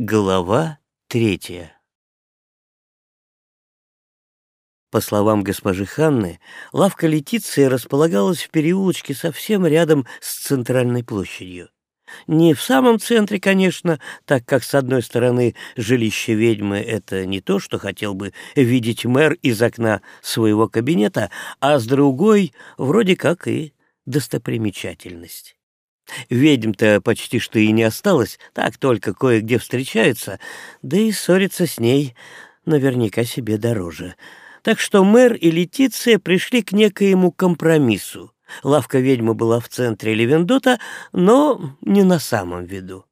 Глава третья По словам госпожи Ханны, лавка Летиции располагалась в переулочке совсем рядом с центральной площадью. Не в самом центре, конечно, так как, с одной стороны, жилище ведьмы — это не то, что хотел бы видеть мэр из окна своего кабинета, а с другой — вроде как и достопримечательность. Ведьм-то почти что и не осталось, так только кое-где встречаются, да и ссориться с ней наверняка себе дороже. Так что мэр и Летиция пришли к некоему компромиссу. Лавка ведьмы была в центре Левендота, но не на самом виду.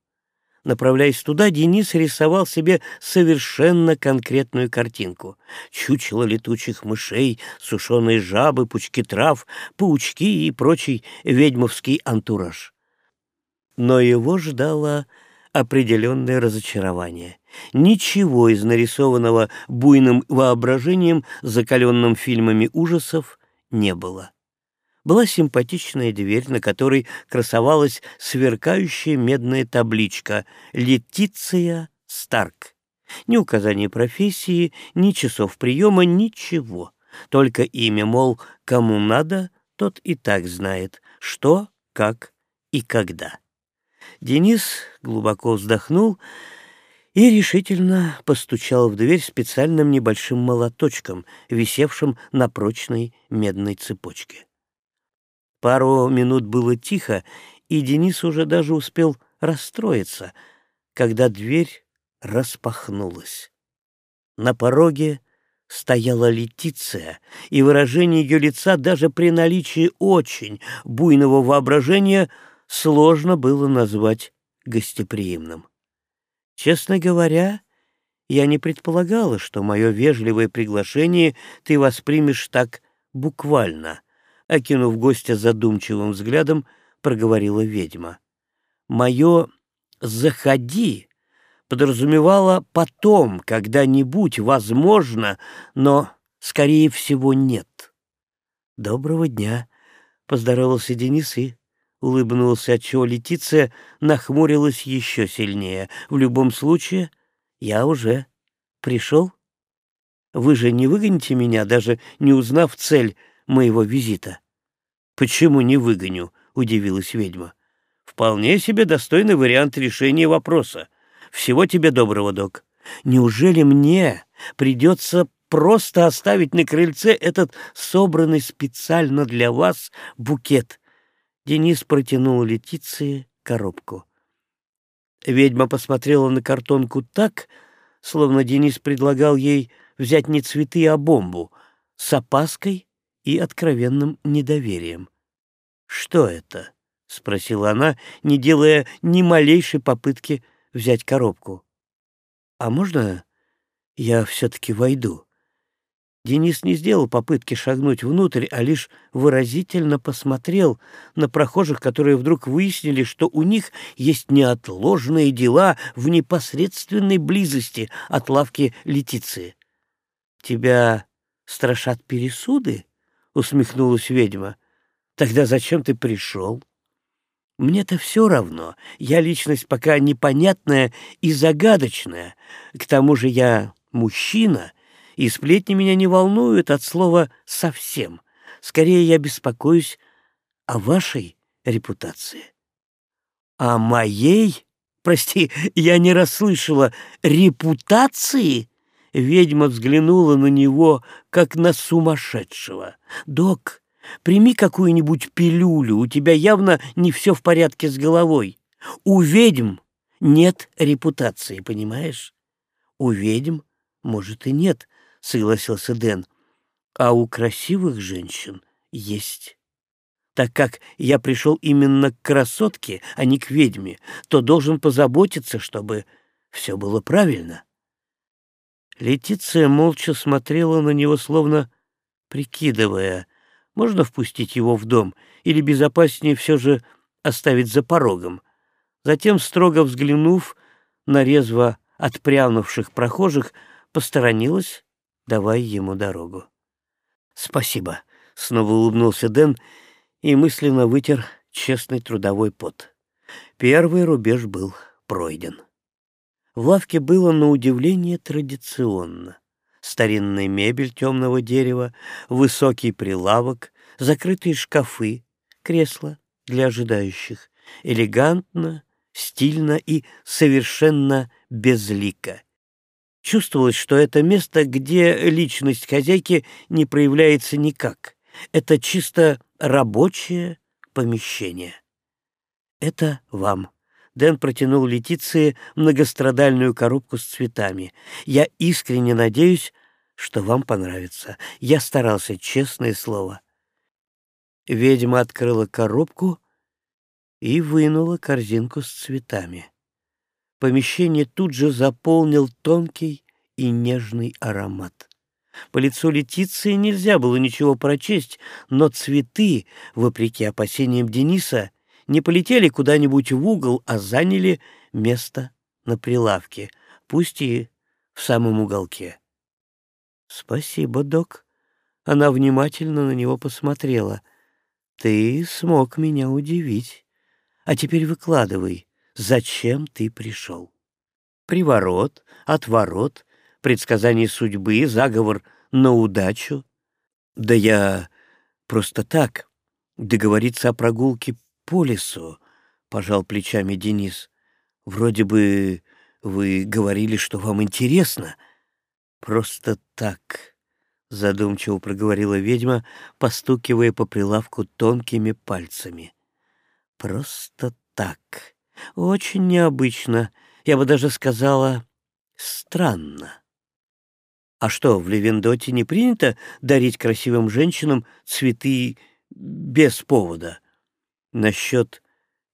Направляясь туда, Денис рисовал себе совершенно конкретную картинку. Чучело летучих мышей, сушеные жабы, пучки трав, паучки и прочий ведьмовский антураж но его ждало определенное разочарование. Ничего из нарисованного буйным воображением, закаленным фильмами ужасов, не было. Была симпатичная дверь, на которой красовалась сверкающая медная табличка «Летиция Старк». Ни указания профессии, ни часов приема, ничего. Только имя, мол, кому надо, тот и так знает, что, как и когда. Денис глубоко вздохнул и решительно постучал в дверь специальным небольшим молоточком, висевшим на прочной медной цепочке. Пару минут было тихо, и Денис уже даже успел расстроиться, когда дверь распахнулась. На пороге стояла Летиция, и выражение ее лица даже при наличии очень буйного воображения — сложно было назвать гостеприимным. Честно говоря, я не предполагала, что мое вежливое приглашение ты воспримешь так буквально, окинув гостя задумчивым взглядом, проговорила ведьма. Мое «заходи» подразумевало потом, когда-нибудь, возможно, но, скорее всего, нет. «Доброго дня», — поздоровался Денис и улыбнулся, отчего Летиция нахмурилась еще сильнее. В любом случае, я уже пришел. Вы же не выгоните меня, даже не узнав цель моего визита. Почему не выгоню? удивилась ведьма. Вполне себе достойный вариант решения вопроса. Всего тебе доброго, док. Неужели мне придется просто оставить на крыльце этот собранный специально для вас букет? Денис протянул Летиции коробку. Ведьма посмотрела на картонку так, словно Денис предлагал ей взять не цветы, а бомбу, с опаской и откровенным недоверием. «Что это?» — спросила она, не делая ни малейшей попытки взять коробку. «А можно я все-таки войду?» Денис не сделал попытки шагнуть внутрь, а лишь выразительно посмотрел на прохожих, которые вдруг выяснили, что у них есть неотложные дела в непосредственной близости от лавки Летиции. «Тебя страшат пересуды?» — усмехнулась ведьма. «Тогда зачем ты пришел?» «Мне-то все равно. Я личность пока непонятная и загадочная. К тому же я мужчина» и сплетни меня не волнуют от слова «совсем». Скорее я беспокоюсь о вашей репутации. О моей? Прости, я не расслышала. Репутации? Ведьма взглянула на него, как на сумасшедшего. «Док, прими какую-нибудь пилюлю, у тебя явно не все в порядке с головой. У ведьм нет репутации, понимаешь? У ведьм, может, и нет, — согласился Дэн. «А у красивых женщин есть. Так как я пришел именно к красотке, а не к ведьме, то должен позаботиться, чтобы все было правильно». Летиция молча смотрела на него, словно прикидывая, можно впустить его в дом или безопаснее все же оставить за порогом. Затем, строго взглянув на резво отпрянувших прохожих, посторонилась давай ему дорогу. «Спасибо», — снова улыбнулся Дэн и мысленно вытер честный трудовой пот. Первый рубеж был пройден. В лавке было на удивление традиционно. Старинная мебель темного дерева, высокий прилавок, закрытые шкафы, кресла для ожидающих. Элегантно, стильно и совершенно безлико. Чувствовалось, что это место, где личность хозяйки не проявляется никак. Это чисто рабочее помещение. Это вам. Дэн протянул Летиции многострадальную коробку с цветами. Я искренне надеюсь, что вам понравится. Я старался, честное слово. Ведьма открыла коробку и вынула корзинку с цветами. Помещение тут же заполнил тонкий и нежный аромат. По лицу Летиции нельзя было ничего прочесть, но цветы, вопреки опасениям Дениса, не полетели куда-нибудь в угол, а заняли место на прилавке, пусть и в самом уголке. «Спасибо, док». Она внимательно на него посмотрела. «Ты смог меня удивить. А теперь выкладывай, зачем ты пришел?» «Приворот, отворот, предсказание судьбы, заговор на удачу?» «Да я просто так, договориться о прогулке по лесу», — пожал плечами Денис. «Вроде бы вы говорили, что вам интересно». «Просто так», — задумчиво проговорила ведьма, постукивая по прилавку тонкими пальцами. «Просто так. Очень необычно. Я бы даже сказала, странно». «А что, в Левендоте не принято дарить красивым женщинам цветы без повода?» «Насчет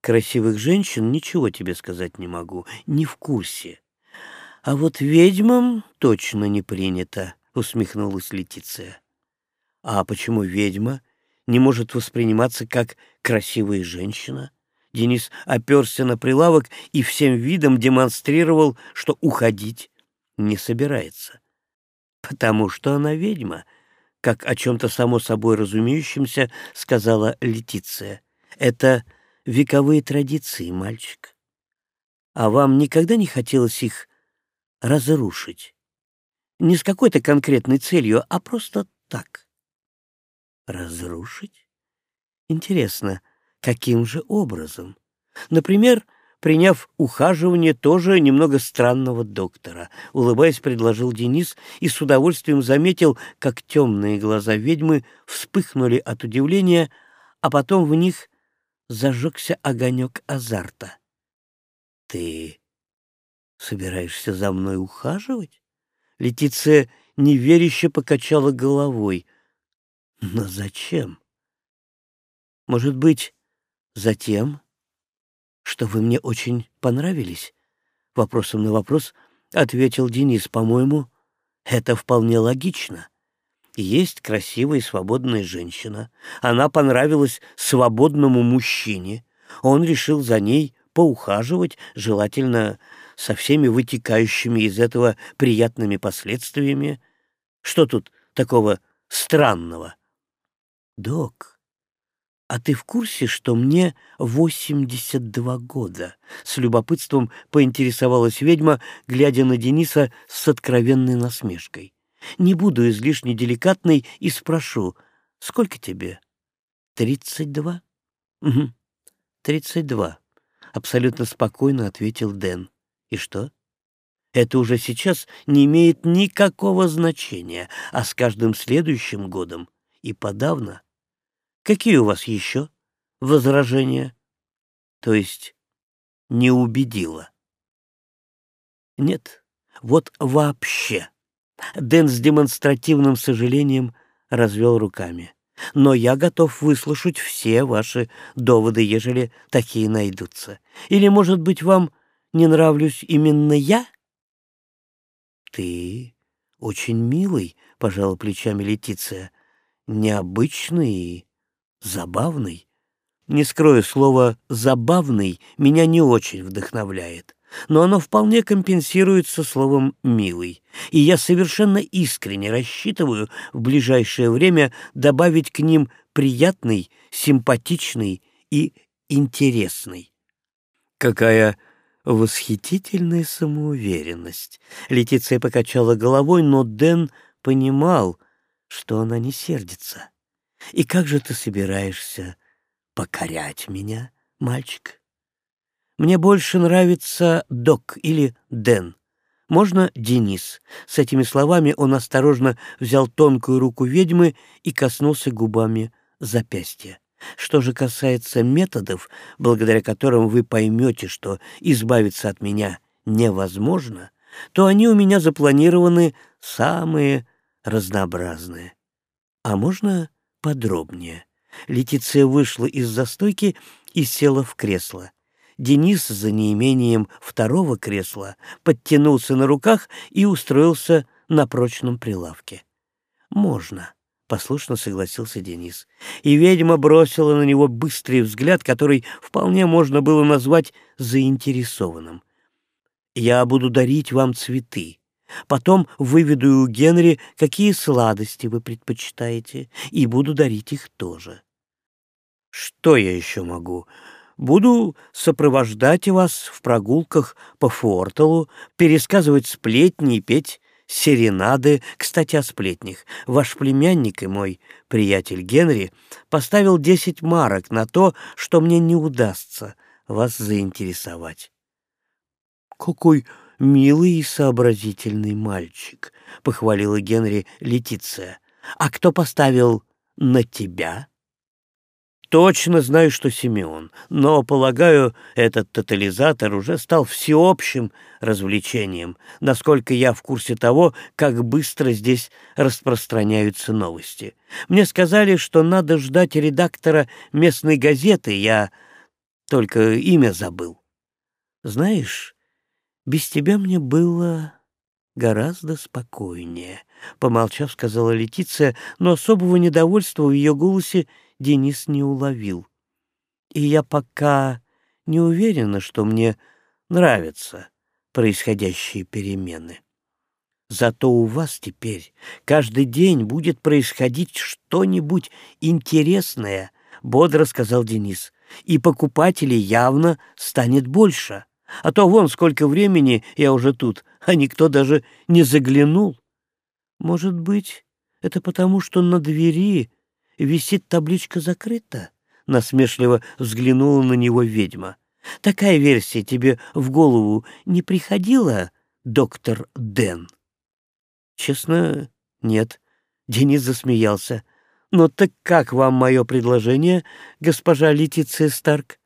красивых женщин ничего тебе сказать не могу, не в курсе. А вот ведьмам точно не принято, усмехнулась Летиция. А почему ведьма не может восприниматься как красивая женщина? Денис оперся на прилавок и всем видом демонстрировал, что уходить не собирается. Потому что она ведьма, как о чем-то само собой разумеющемся сказала Летиция. Это вековые традиции, мальчик. А вам никогда не хотелось их разрушить. Не с какой-то конкретной целью, а просто так. Разрушить? Интересно, каким же образом? Например, приняв ухаживание тоже немного странного доктора, улыбаясь, предложил Денис и с удовольствием заметил, как темные глаза ведьмы вспыхнули от удивления, а потом в них зажегся огонек азарта. «Ты собираешься за мной ухаживать?» Летиция неверяще покачала головой. «Но зачем?» «Может быть, затем, что вы мне очень понравились?» Вопросом на вопрос ответил Денис. «По-моему, это вполне логично. Есть красивая и свободная женщина. Она понравилась свободному мужчине. Он решил за ней поухаживать, желательно со всеми вытекающими из этого приятными последствиями. Что тут такого странного? Док, а ты в курсе, что мне 82 года? С любопытством поинтересовалась ведьма, глядя на Дениса с откровенной насмешкой. Не буду излишне деликатной и спрошу, сколько тебе? Тридцать два? Угу, тридцать два. Абсолютно спокойно ответил Дэн. И что? Это уже сейчас не имеет никакого значения, а с каждым следующим годом и подавно. Какие у вас еще возражения? То есть не убедила? Нет, вот вообще. Дэн с демонстративным сожалением развел руками. Но я готов выслушать все ваши доводы, ежели такие найдутся. Или, может быть, вам не нравлюсь именно я? Ты очень милый, пожала плечами Летиция, необычный и забавный. Не скрою, слово «забавный» меня не очень вдохновляет, но оно вполне компенсируется словом «милый», и я совершенно искренне рассчитываю в ближайшее время добавить к ним приятный, симпатичный и интересный. «Какая Восхитительная самоуверенность. Летиция покачала головой, но Дэн понимал, что она не сердится. И как же ты собираешься покорять меня, мальчик? Мне больше нравится Док или Дэн. Можно Денис. С этими словами он осторожно взял тонкую руку ведьмы и коснулся губами запястья. Что же касается методов, благодаря которым вы поймете, что избавиться от меня невозможно, то они у меня запланированы самые разнообразные. А можно подробнее? Летиция вышла из застойки и села в кресло. Денис за неимением второго кресла подтянулся на руках и устроился на прочном прилавке. «Можно», — послушно согласился Денис. И ведьма бросила на него быстрый взгляд, который вполне можно было назвать заинтересованным. «Я буду дарить вам цветы. Потом выведу у Генри, какие сладости вы предпочитаете, и буду дарить их тоже». «Что я еще могу?» Буду сопровождать вас в прогулках по Форталу, пересказывать сплетни и петь серенады. Кстати, о сплетнях. Ваш племянник и мой приятель Генри поставил десять марок на то, что мне не удастся вас заинтересовать. «Какой милый и сообразительный мальчик», — похвалила Генри Летиция. «А кто поставил на тебя?» Точно знаю, что Симеон, но, полагаю, этот тотализатор уже стал всеобщим развлечением, насколько я в курсе того, как быстро здесь распространяются новости. Мне сказали, что надо ждать редактора местной газеты, я только имя забыл. Знаешь, без тебя мне было гораздо спокойнее, — помолчав, сказала Летиция, но особого недовольства в ее голосе Денис не уловил. И я пока не уверена, что мне нравятся происходящие перемены. Зато у вас теперь каждый день будет происходить что-нибудь интересное, — бодро сказал Денис, — и покупателей явно станет больше. А то вон сколько времени я уже тут, а никто даже не заглянул. Может быть, это потому, что на двери висит табличка «Закрыто»?» — насмешливо взглянула на него ведьма. «Такая версия тебе в голову не приходила, доктор Дэн?» «Честно, нет», — Денис засмеялся. «Но так как вам мое предложение, госпожа Летиция Старк?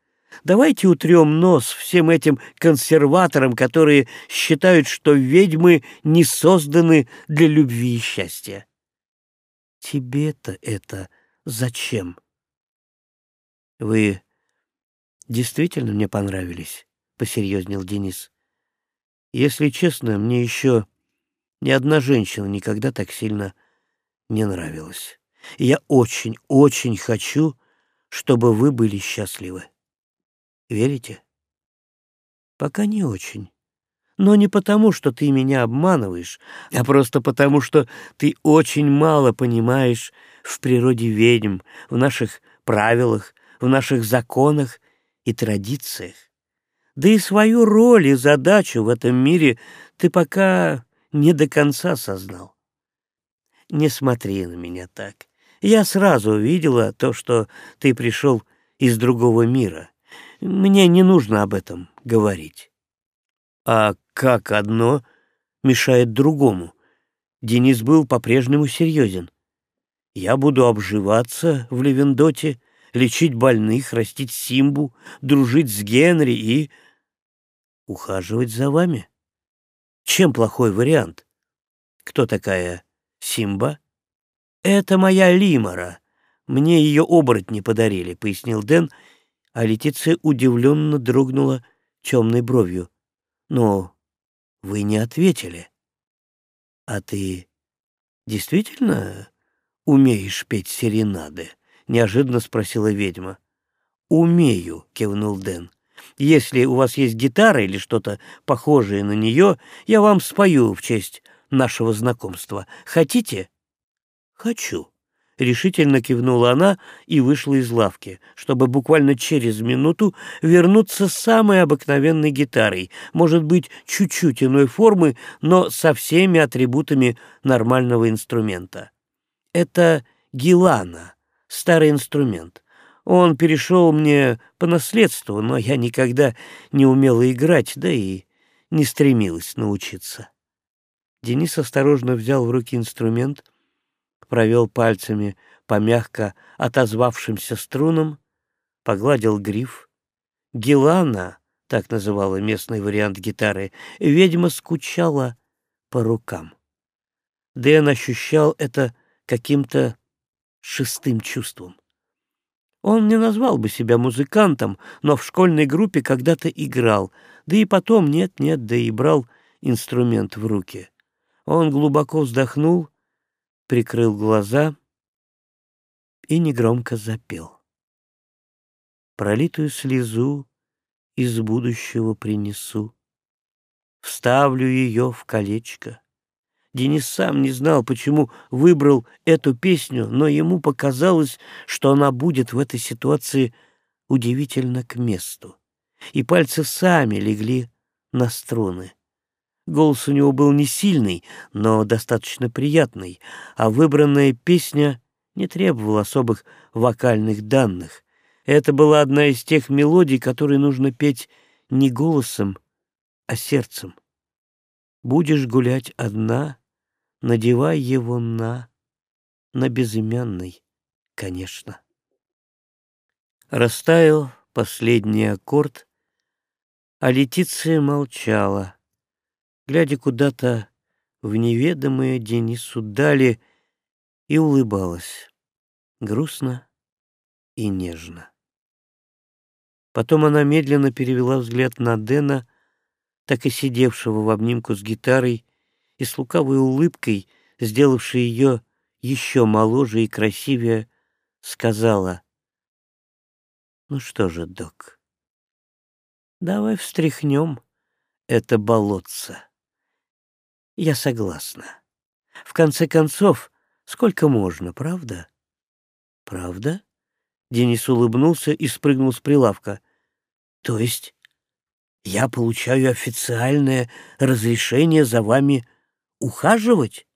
Давайте утрем нос всем этим консерваторам, которые считают, что ведьмы не созданы для любви и счастья». «Тебе-то это Зачем? Вы действительно мне понравились, посерьезнел Денис. Если честно, мне еще ни одна женщина никогда так сильно не нравилась. Я очень-очень хочу, чтобы вы были счастливы. Верите? Пока не очень. Но не потому, что ты меня обманываешь, а просто потому, что ты очень мало понимаешь в природе ведьм, в наших правилах, в наших законах и традициях. Да и свою роль и задачу в этом мире ты пока не до конца сознал. Не смотри на меня так. Я сразу увидела то, что ты пришел из другого мира. Мне не нужно об этом говорить. А как одно мешает другому? Денис был по-прежнему серьезен. Я буду обживаться в Левендоте, лечить больных, растить Симбу, дружить с Генри и... ухаживать за вами. Чем плохой вариант? Кто такая Симба? Это моя Лимора. Мне ее оборотни подарили, — пояснил Дэн, а Летиция удивленно дрогнула темной бровью. Но вы не ответили. А ты действительно умеешь петь серенады? Неожиданно спросила ведьма. Умею, кивнул Дэн. Если у вас есть гитара или что-то похожее на нее, я вам спою в честь нашего знакомства. Хотите? Хочу. — решительно кивнула она и вышла из лавки, чтобы буквально через минуту вернуться с самой обыкновенной гитарой, может быть, чуть-чуть иной формы, но со всеми атрибутами нормального инструмента. Это гилана, старый инструмент. Он перешел мне по наследству, но я никогда не умела играть, да и не стремилась научиться. Денис осторожно взял в руки инструмент — провел пальцами по мягко отозвавшимся струнам, погладил гриф. Гелана, так называла местный вариант гитары, ведьма скучала по рукам. Дэн ощущал это каким-то шестым чувством. Он не назвал бы себя музыкантом, но в школьной группе когда-то играл, да и потом нет-нет, да и брал инструмент в руки. Он глубоко вздохнул прикрыл глаза и негромко запел. Пролитую слезу из будущего принесу, вставлю ее в колечко. Денис сам не знал, почему выбрал эту песню, но ему показалось, что она будет в этой ситуации удивительно к месту. И пальцы сами легли на струны. Голос у него был не сильный, но достаточно приятный, а выбранная песня не требовала особых вокальных данных. Это была одна из тех мелодий, которые нужно петь не голосом, а сердцем. Будешь гулять одна, надевай его на, на безымянный, конечно. Растаял последний аккорд, а Летиция молчала — глядя куда-то в неведомые Денису дали, и улыбалась, грустно и нежно. Потом она медленно перевела взгляд на Дэна, так и сидевшего в обнимку с гитарой, и с лукавой улыбкой, сделавшей ее еще моложе и красивее, сказала, «Ну что же, док, давай встряхнем это болотце». Я согласна. В конце концов, сколько можно, правда? Правда? Денис улыбнулся и спрыгнул с прилавка. То есть я получаю официальное разрешение за вами ухаживать?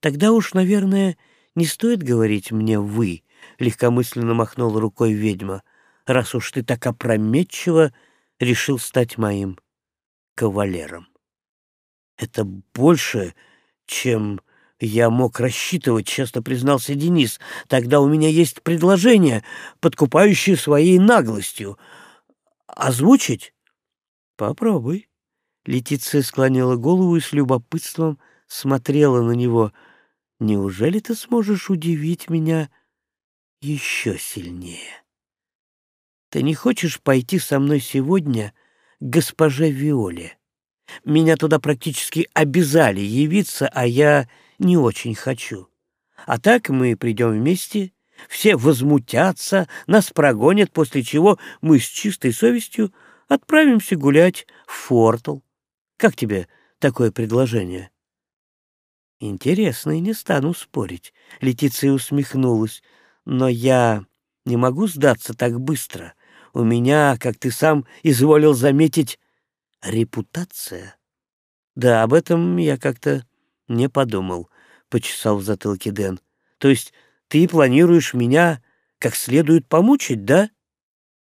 Тогда уж, наверное, не стоит говорить мне «вы», — легкомысленно махнула рукой ведьма, раз уж ты так опрометчиво решил стать моим кавалером. Это больше, чем я мог рассчитывать, честно признался Денис. Тогда у меня есть предложение, подкупающее своей наглостью. Озвучить? Попробуй. Летиция склонила голову и с любопытством смотрела на него. Неужели ты сможешь удивить меня еще сильнее? Ты не хочешь пойти со мной сегодня к госпоже Виоле? Меня туда практически обязали явиться, а я не очень хочу. А так мы придем вместе, все возмутятся, нас прогонят, после чего мы с чистой совестью отправимся гулять в Фортл. Как тебе такое предложение? Интересно, и не стану спорить. Летиция усмехнулась. Но я не могу сдаться так быстро. У меня, как ты сам изволил заметить, Репутация? Да, об этом я как-то не подумал, почесал в затылке Дэн. То есть ты планируешь меня как следует помучить, да?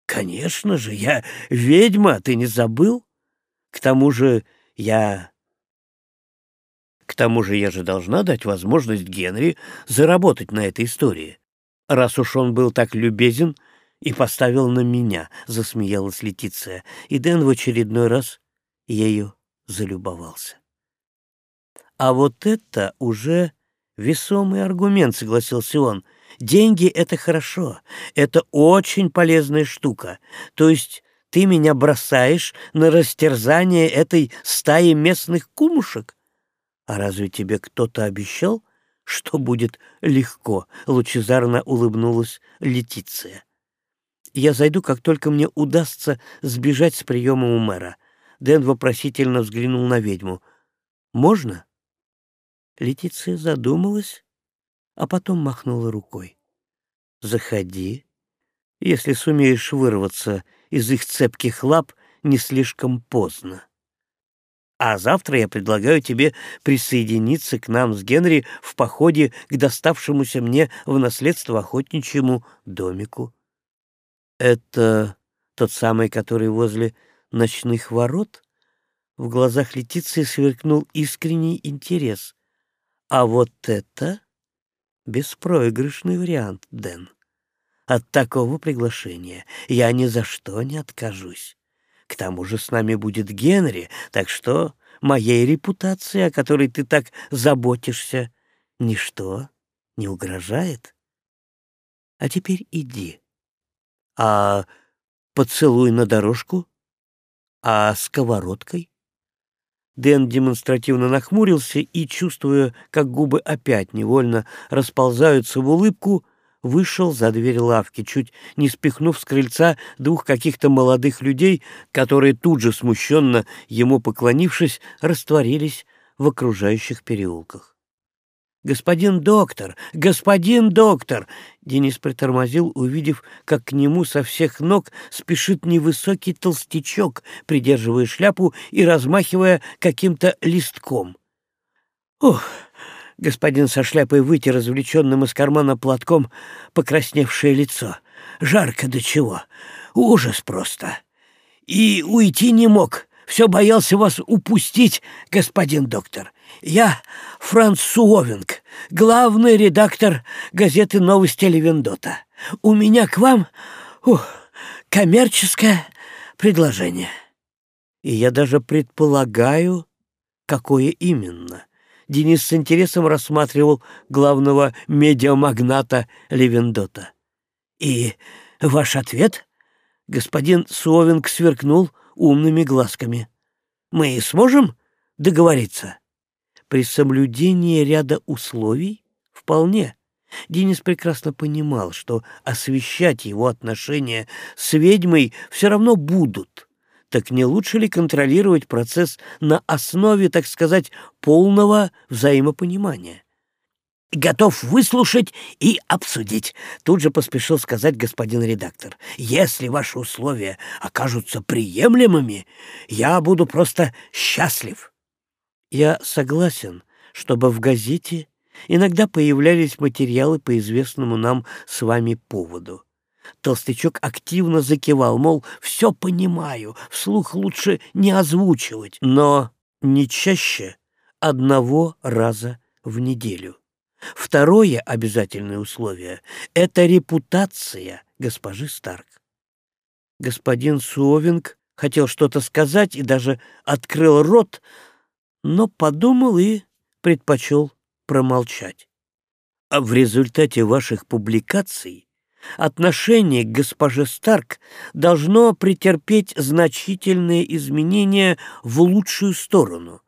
Конечно же, я ведьма, ты не забыл? К тому же я... К тому же я же должна дать возможность Генри заработать на этой истории. Раз уж он был так любезен и поставил на меня, — засмеялась Летиция, и Дэн в очередной раз ею залюбовался. А вот это уже весомый аргумент, согласился он. Деньги — это хорошо, это очень полезная штука. То есть ты меня бросаешь на растерзание этой стаи местных кумушек? А разве тебе кто-то обещал, что будет легко? Лучезарно улыбнулась Летиция. Я зайду, как только мне удастся сбежать с приема у мэра. Дэн вопросительно взглянул на ведьму. «Можно?» Летиция задумалась, а потом махнула рукой. «Заходи, если сумеешь вырваться из их цепких лап не слишком поздно. А завтра я предлагаю тебе присоединиться к нам с Генри в походе к доставшемуся мне в наследство охотничьему домику. Это тот самый, который возле ночных ворот?» В глазах Летиции сверкнул искренний интерес. «А вот это беспроигрышный вариант, Дэн. От такого приглашения я ни за что не откажусь. К тому же с нами будет Генри, так что моей репутации, о которой ты так заботишься, ничто не угрожает. А теперь иди. А поцелуй на дорожку? А сковородкой? Дэн демонстративно нахмурился и, чувствуя, как губы опять невольно расползаются в улыбку, вышел за дверь лавки, чуть не спихнув с крыльца двух каких-то молодых людей, которые тут же, смущенно ему поклонившись, растворились в окружающих переулках. «Господин доктор! Господин доктор!» Денис притормозил, увидев, как к нему со всех ног спешит невысокий толстячок, придерживая шляпу и размахивая каким-то листком. «Ух!» Господин со шляпой вытер развлеченным из кармана платком покрасневшее лицо. «Жарко до чего! Ужас просто! И уйти не мог!» все боялся вас упустить, господин доктор. Я Франц Суовинг, главный редактор газеты «Новости Левендота». У меня к вам ух, коммерческое предложение. И я даже предполагаю, какое именно. Денис с интересом рассматривал главного медиамагната Левендота. «И ваш ответ?» Господин Суовинг сверкнул умными глазками. «Мы сможем договориться?» При соблюдении ряда условий вполне. Денис прекрасно понимал, что освещать его отношения с ведьмой все равно будут. Так не лучше ли контролировать процесс на основе, так сказать, полного взаимопонимания? готов выслушать и обсудить», — тут же поспешил сказать господин редактор. «Если ваши условия окажутся приемлемыми, я буду просто счастлив». «Я согласен, чтобы в газете иногда появлялись материалы по известному нам с вами поводу». Толстячок активно закивал, мол, все понимаю, вслух лучше не озвучивать, но не чаще одного раза в неделю. Второе обязательное условие — это репутация госпожи Старк. Господин Суовинг хотел что-то сказать и даже открыл рот, но подумал и предпочел промолчать. А в результате ваших публикаций отношение к госпоже Старк должно претерпеть значительные изменения в лучшую сторону.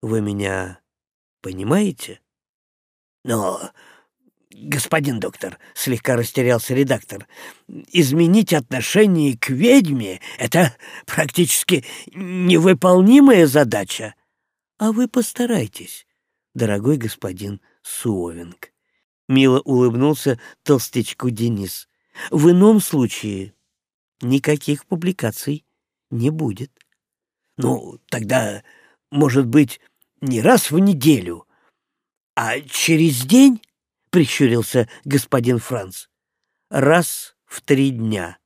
Вы меня понимаете? Но, господин доктор, слегка растерялся редактор, изменить отношение к ведьме — это практически невыполнимая задача. А вы постарайтесь, дорогой господин Суовинг. Мило улыбнулся толстячку Денис. В ином случае никаких публикаций не будет. Ну, тогда, может быть, не раз в неделю, «А через день?» — прищурился господин Франц. «Раз в три дня»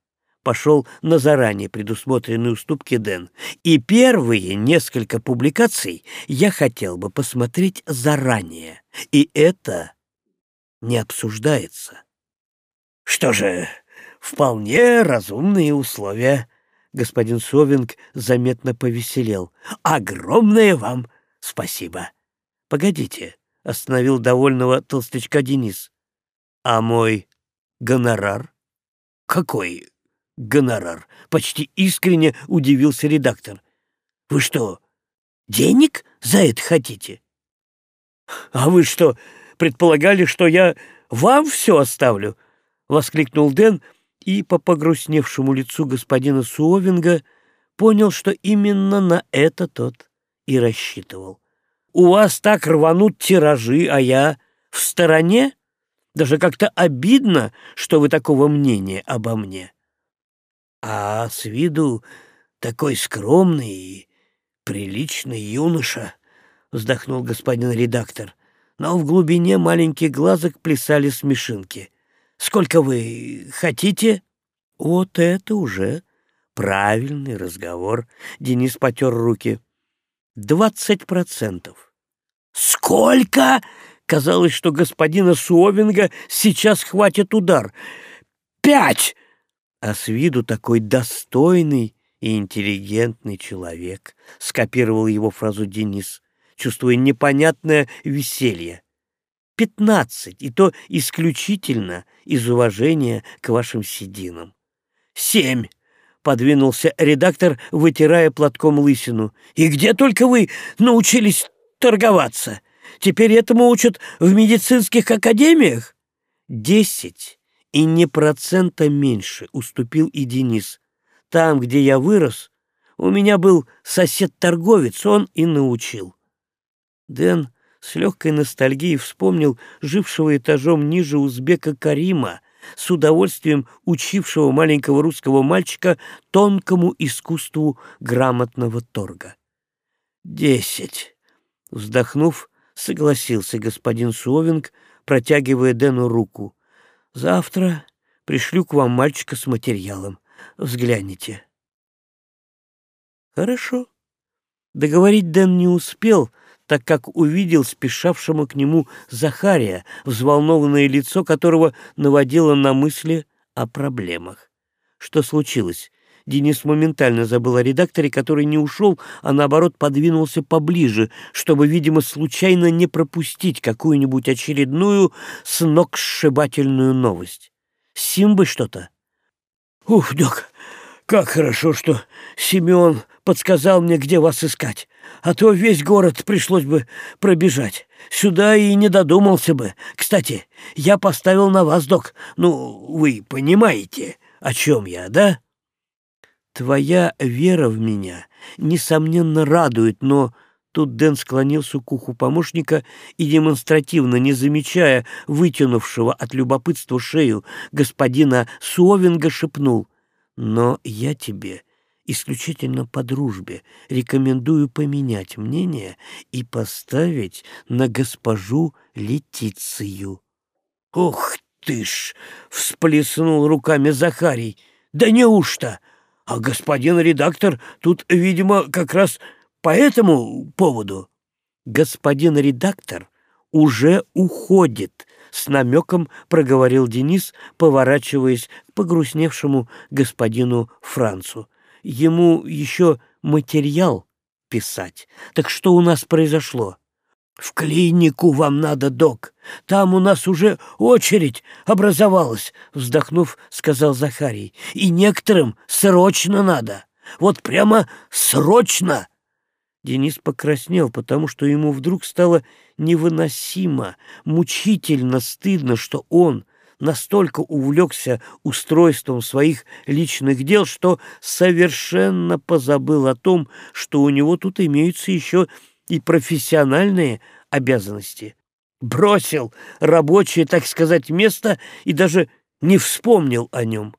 пошел на заранее предусмотренные уступки Дэн. И первые несколько публикаций я хотел бы посмотреть заранее. И это не обсуждается. Что же, вполне разумные условия. Господин Совинг заметно повеселел. Огромное вам спасибо. Погодите, — остановил довольного толстячка Денис. «А мой гонорар?» «Какой гонорар?» — почти искренне удивился редактор. «Вы что, денег за это хотите?» «А вы что, предполагали, что я вам все оставлю?» — воскликнул Дэн и по погрустневшему лицу господина Суовинга понял, что именно на это тот и рассчитывал. У вас так рванут тиражи, а я в стороне? Даже как-то обидно, что вы такого мнения обо мне. А с виду такой скромный и приличный юноша, — вздохнул господин редактор. Но в глубине маленьких глазок плясали смешинки. «Сколько вы хотите?» «Вот это уже правильный разговор», — Денис потер руки. «Двадцать процентов». «Сколько?» Казалось, что господина Суовинга сейчас хватит удар. «Пять!» А с виду такой достойный и интеллигентный человек, скопировал его фразу Денис, чувствуя непонятное веселье. «Пятнадцать, и то исключительно из уважения к вашим сединам». «Семь!» — подвинулся редактор, вытирая платком лысину. «И где только вы научились торговаться?» Теперь этому учат в медицинских академиях? Десять и не процента меньше уступил и Денис. Там, где я вырос, у меня был сосед-торговец, он и научил. Дэн с легкой ностальгией вспомнил жившего этажом ниже узбека Карима, с удовольствием учившего маленького русского мальчика тонкому искусству грамотного торга. «Десять!» Вздохнув, согласился господин Суовинг, протягивая Дэну руку. Завтра пришлю к вам мальчика с материалом. Взгляните. Хорошо. Договорить Дэн не успел, так как увидел спешавшему к нему Захария, взволнованное лицо которого наводило на мысли о проблемах. Что случилось? Денис моментально забыл о редакторе, который не ушел, а наоборот подвинулся поближе, чтобы, видимо, случайно не пропустить какую-нибудь очередную сногсшибательную новость. Симбы что-то? Ух, док, как хорошо, что Семен подсказал мне, где вас искать. А то весь город пришлось бы пробежать. Сюда и не додумался бы. Кстати, я поставил на вас, док. Ну, вы понимаете, о чем я, да? Твоя вера в меня, несомненно, радует, но...» Тут Дэн склонился к уху помощника и, демонстративно не замечая вытянувшего от любопытства шею господина Суовинга, шепнул. «Но я тебе исключительно по дружбе рекомендую поменять мнение и поставить на госпожу Летицию». «Ух ты ж!» — всплеснул руками Захарий. «Да неужто?» А господин редактор тут, видимо, как раз по этому поводу. Господин редактор уже уходит, с намеком проговорил Денис, поворачиваясь к погрустневшему господину Францу. Ему еще материал писать. Так что у нас произошло? «В клинику вам надо, док. Там у нас уже очередь образовалась», — вздохнув, сказал Захарий. «И некоторым срочно надо. Вот прямо срочно!» Денис покраснел, потому что ему вдруг стало невыносимо, мучительно стыдно, что он настолько увлекся устройством своих личных дел, что совершенно позабыл о том, что у него тут имеются еще и профессиональные обязанности. Бросил рабочее, так сказать, место и даже не вспомнил о нем.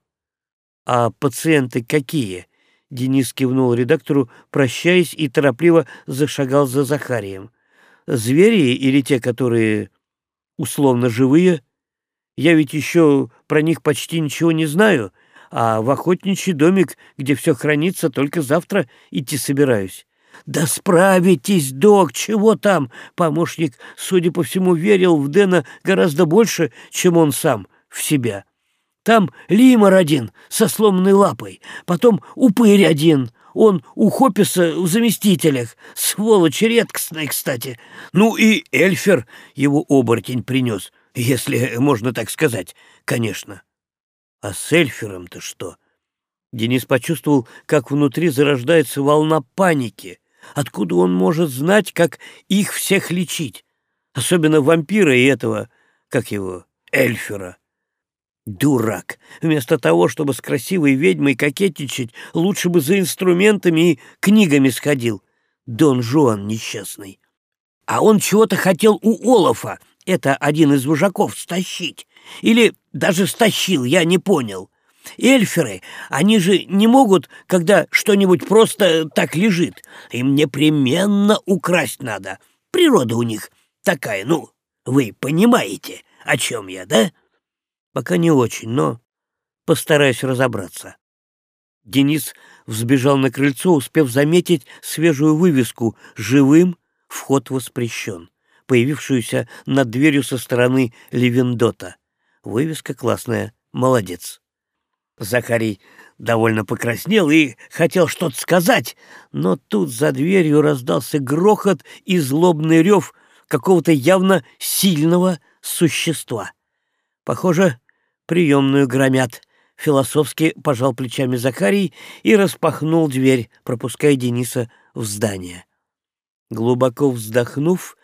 А пациенты какие? Денис кивнул редактору, прощаясь, и торопливо зашагал за Захарием. Звери или те, которые условно живые? Я ведь еще про них почти ничего не знаю, а в охотничий домик, где все хранится, только завтра идти собираюсь. «Да справитесь, док, чего там?» Помощник, судя по всему, верил в Дэна гораздо больше, чем он сам в себя. «Там лимор один со сломанной лапой, потом упырь один, он у Хописа в заместителях, сволочь редкостная, кстати. Ну и эльфер его оборотень принес, если можно так сказать, конечно. А с эльфером-то что?» Денис почувствовал, как внутри зарождается волна паники — Откуда он может знать, как их всех лечить? Особенно вампира и этого, как его, эльфера. Дурак! Вместо того, чтобы с красивой ведьмой кокетничать, лучше бы за инструментами и книгами сходил. Дон Жуан несчастный. А он чего-то хотел у Олафа, это один из вожаков стащить. Или даже стащил, я не понял. Эльферы, они же не могут, когда что-нибудь просто так лежит. Им непременно украсть надо. Природа у них такая, ну, вы понимаете, о чем я, да? Пока не очень, но постараюсь разобраться. Денис взбежал на крыльцо, успев заметить свежую вывеску «Живым вход воспрещен», появившуюся над дверью со стороны Левендота. Вывеска классная, молодец. Захарий довольно покраснел и хотел что-то сказать, но тут за дверью раздался грохот и злобный рев какого-то явно сильного существа. Похоже, приемную громят. Философски пожал плечами Захарий и распахнул дверь, пропуская Дениса в здание. Глубоко вздохнув,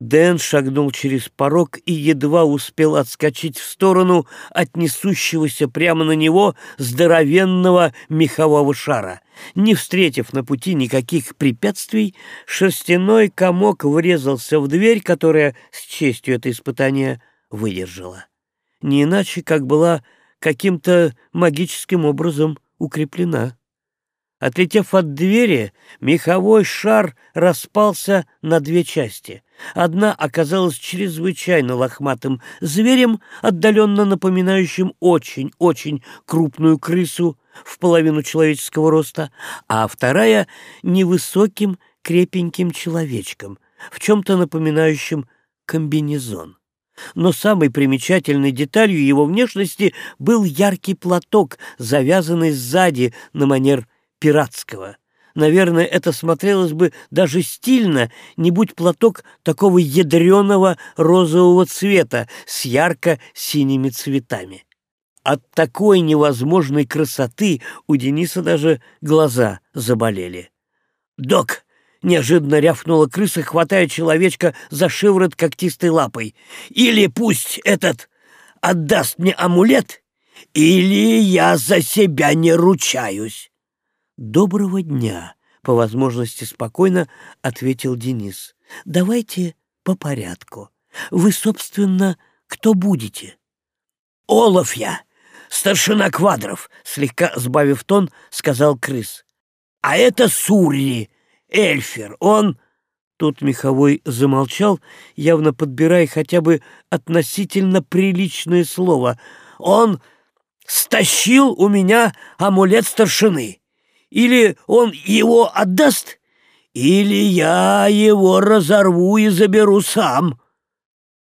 Дэн шагнул через порог и едва успел отскочить в сторону от несущегося прямо на него здоровенного мехового шара. Не встретив на пути никаких препятствий, шерстяной комок врезался в дверь, которая с честью это испытание выдержала. Не иначе, как была каким-то магическим образом укреплена. Отлетев от двери, меховой шар распался на две части. Одна оказалась чрезвычайно лохматым зверем, отдаленно напоминающим очень-очень крупную крысу в половину человеческого роста, а вторая — невысоким крепеньким человечком, в чем-то напоминающим комбинезон. Но самой примечательной деталью его внешности был яркий платок, завязанный сзади на манер пиратского. Наверное, это смотрелось бы даже стильно, не будь платок такого ядреного розового цвета с ярко-синими цветами. От такой невозможной красоты у Дениса даже глаза заболели. «Док, Неожиданно рявкнула крыса, хватая человечка за шиворот когтистой лапой. «Или пусть этот отдаст мне амулет, или я за себя не ручаюсь!» «Доброго дня!» — по возможности спокойно ответил Денис. «Давайте по порядку. Вы, собственно, кто будете?» «Олаф я, старшина Квадров!» — слегка сбавив тон, сказал крыс. «А это Сурри, Эльфер, он...» Тут Меховой замолчал, явно подбирая хотя бы относительно приличное слово. «Он стащил у меня амулет старшины. Или он его отдаст, или я его разорву и заберу сам».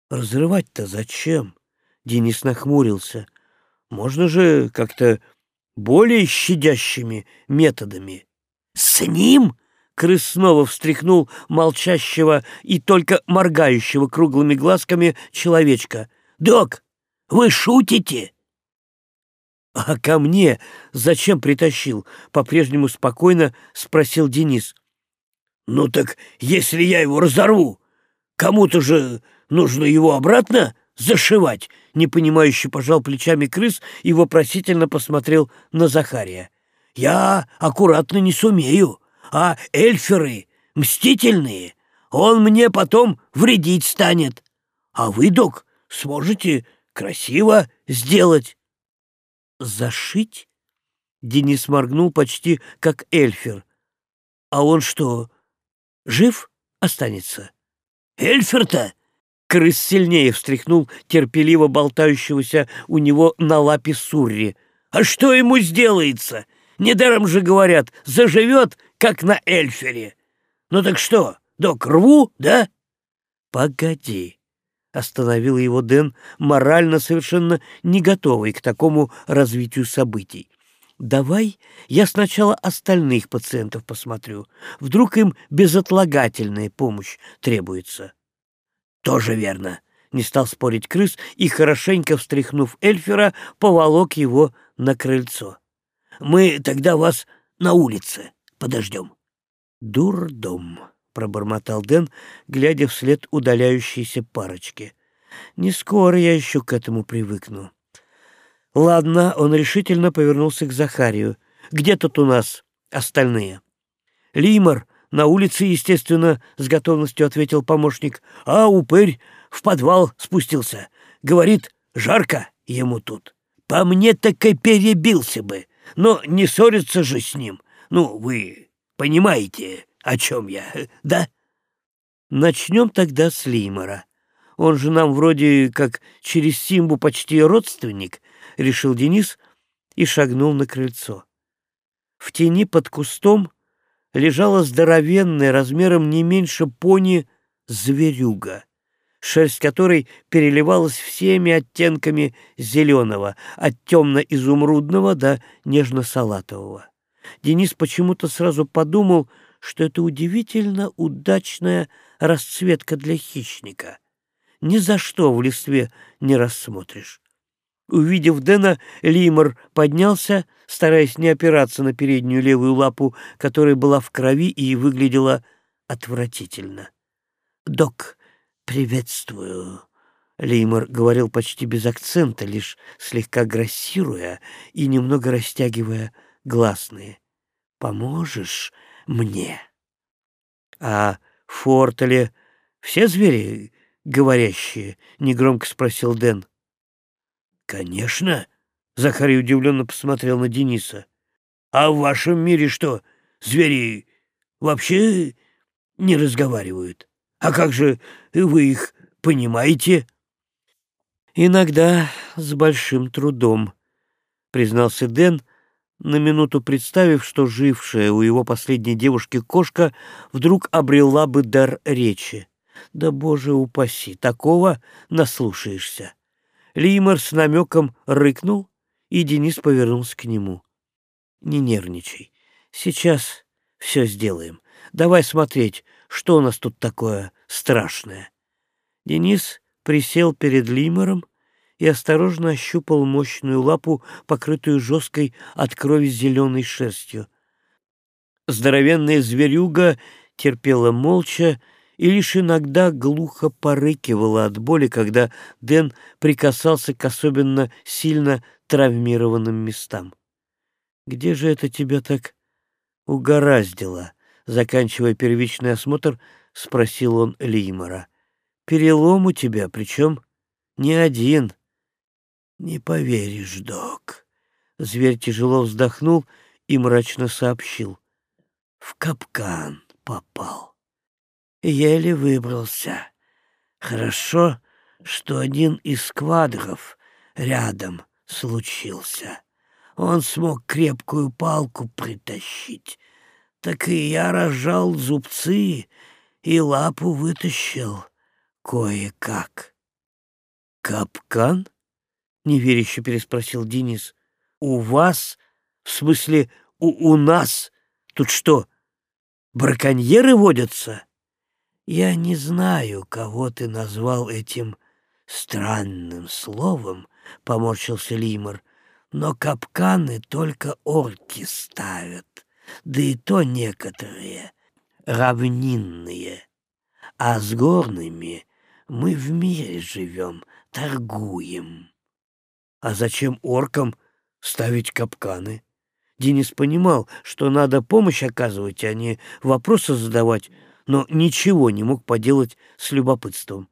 «Разрывать-то зачем?» — Денис нахмурился. «Можно же как-то более щадящими методами». «С ним?» Крыс снова встряхнул молчащего и только моргающего круглыми глазками человечка. «Док, вы шутите?» «А ко мне зачем притащил?» — по-прежнему спокойно спросил Денис. «Ну так, если я его разорву, кому-то же нужно его обратно зашивать?» Непонимающе пожал плечами крыс и вопросительно посмотрел на Захария. «Я аккуратно не сумею» а эльферы мстительные. Он мне потом вредить станет. А вы, док, сможете красиво сделать. Зашить? Денис моргнул почти как эльфер. А он что, жив останется? Эльфер-то? Крыс сильнее встряхнул терпеливо болтающегося у него на лапе Сурри. А что ему сделается? Недаром же говорят, заживет как на Эльфере. Ну так что, док, рву, да? Погоди, остановил его Дэн, морально совершенно не готовый к такому развитию событий. Давай я сначала остальных пациентов посмотрю. Вдруг им безотлагательная помощь требуется. Тоже верно. Не стал спорить крыс и, хорошенько встряхнув Эльфера, поволок его на крыльцо. Мы тогда вас на улице подождем. Дурдом, пробормотал Дэн, глядя вслед удаляющейся парочке. Не скоро я еще к этому привыкну. Ладно, он решительно повернулся к Захарию. Где тут у нас остальные? Лимор На улице, естественно, с готовностью ответил помощник. А упырь в подвал спустился. Говорит, жарко ему тут. По мне так и перебился бы. Но не ссориться же с ним. Ну, вы понимаете, о чем я, да? Начнем тогда с Лимора. Он же нам вроде как через Симбу почти родственник, решил Денис и шагнул на крыльцо. В тени под кустом лежала здоровенная, размером не меньше пони, зверюга, шерсть которой переливалась всеми оттенками зеленого, от темно-изумрудного до нежно-салатового. Денис почему-то сразу подумал, что это удивительно удачная расцветка для хищника. Ни за что в листве не рассмотришь. Увидев Дэна, Лимор поднялся, стараясь не опираться на переднюю левую лапу, которая была в крови и выглядела отвратительно. «Док, приветствую!» Леймор говорил почти без акцента, лишь слегка грассируя и немного растягивая гласные. «Поможешь мне?» «А в Фортеле все звери говорящие?» — негромко спросил Дэн. «Конечно!» — Захарий удивленно посмотрел на Дениса. «А в вашем мире что, звери вообще не разговаривают? А как же вы их понимаете?» «Иногда с большим трудом», — признался Дэн, на минуту представив, что жившая у его последней девушки кошка вдруг обрела бы дар речи. «Да, боже упаси, такого наслушаешься!» Лимор с намеком рыкнул, и Денис повернулся к нему. «Не нервничай. Сейчас все сделаем. Давай смотреть, что у нас тут такое страшное». Денис присел перед Лимором и осторожно ощупал мощную лапу, покрытую жесткой от крови зеленой шерстью. Здоровенная зверюга терпела молча, и лишь иногда глухо порыкивала от боли, когда Дэн прикасался к особенно сильно травмированным местам. «Где же это тебя так угораздило?» Заканчивая первичный осмотр, спросил он Лимора. «Перелом у тебя, причем не один». «Не поверишь, док». Зверь тяжело вздохнул и мрачно сообщил. «В капкан попал» еле выбрался. Хорошо, что один из квадров рядом случился. Он смог крепкую палку притащить. Так и я разжал зубцы и лапу вытащил кое-как. «Капкан?» — неверяще переспросил Денис. «У вас? В смысле, у, у нас? Тут что, браконьеры водятся?» Я не знаю, кого ты назвал этим странным словом, — поморщился Лимор, — но капканы только орки ставят, да и то некоторые равнинные. А с горными мы в мире живем, торгуем. А зачем оркам ставить капканы? Денис понимал, что надо помощь оказывать, а не вопросы задавать, но ничего не мог поделать с любопытством.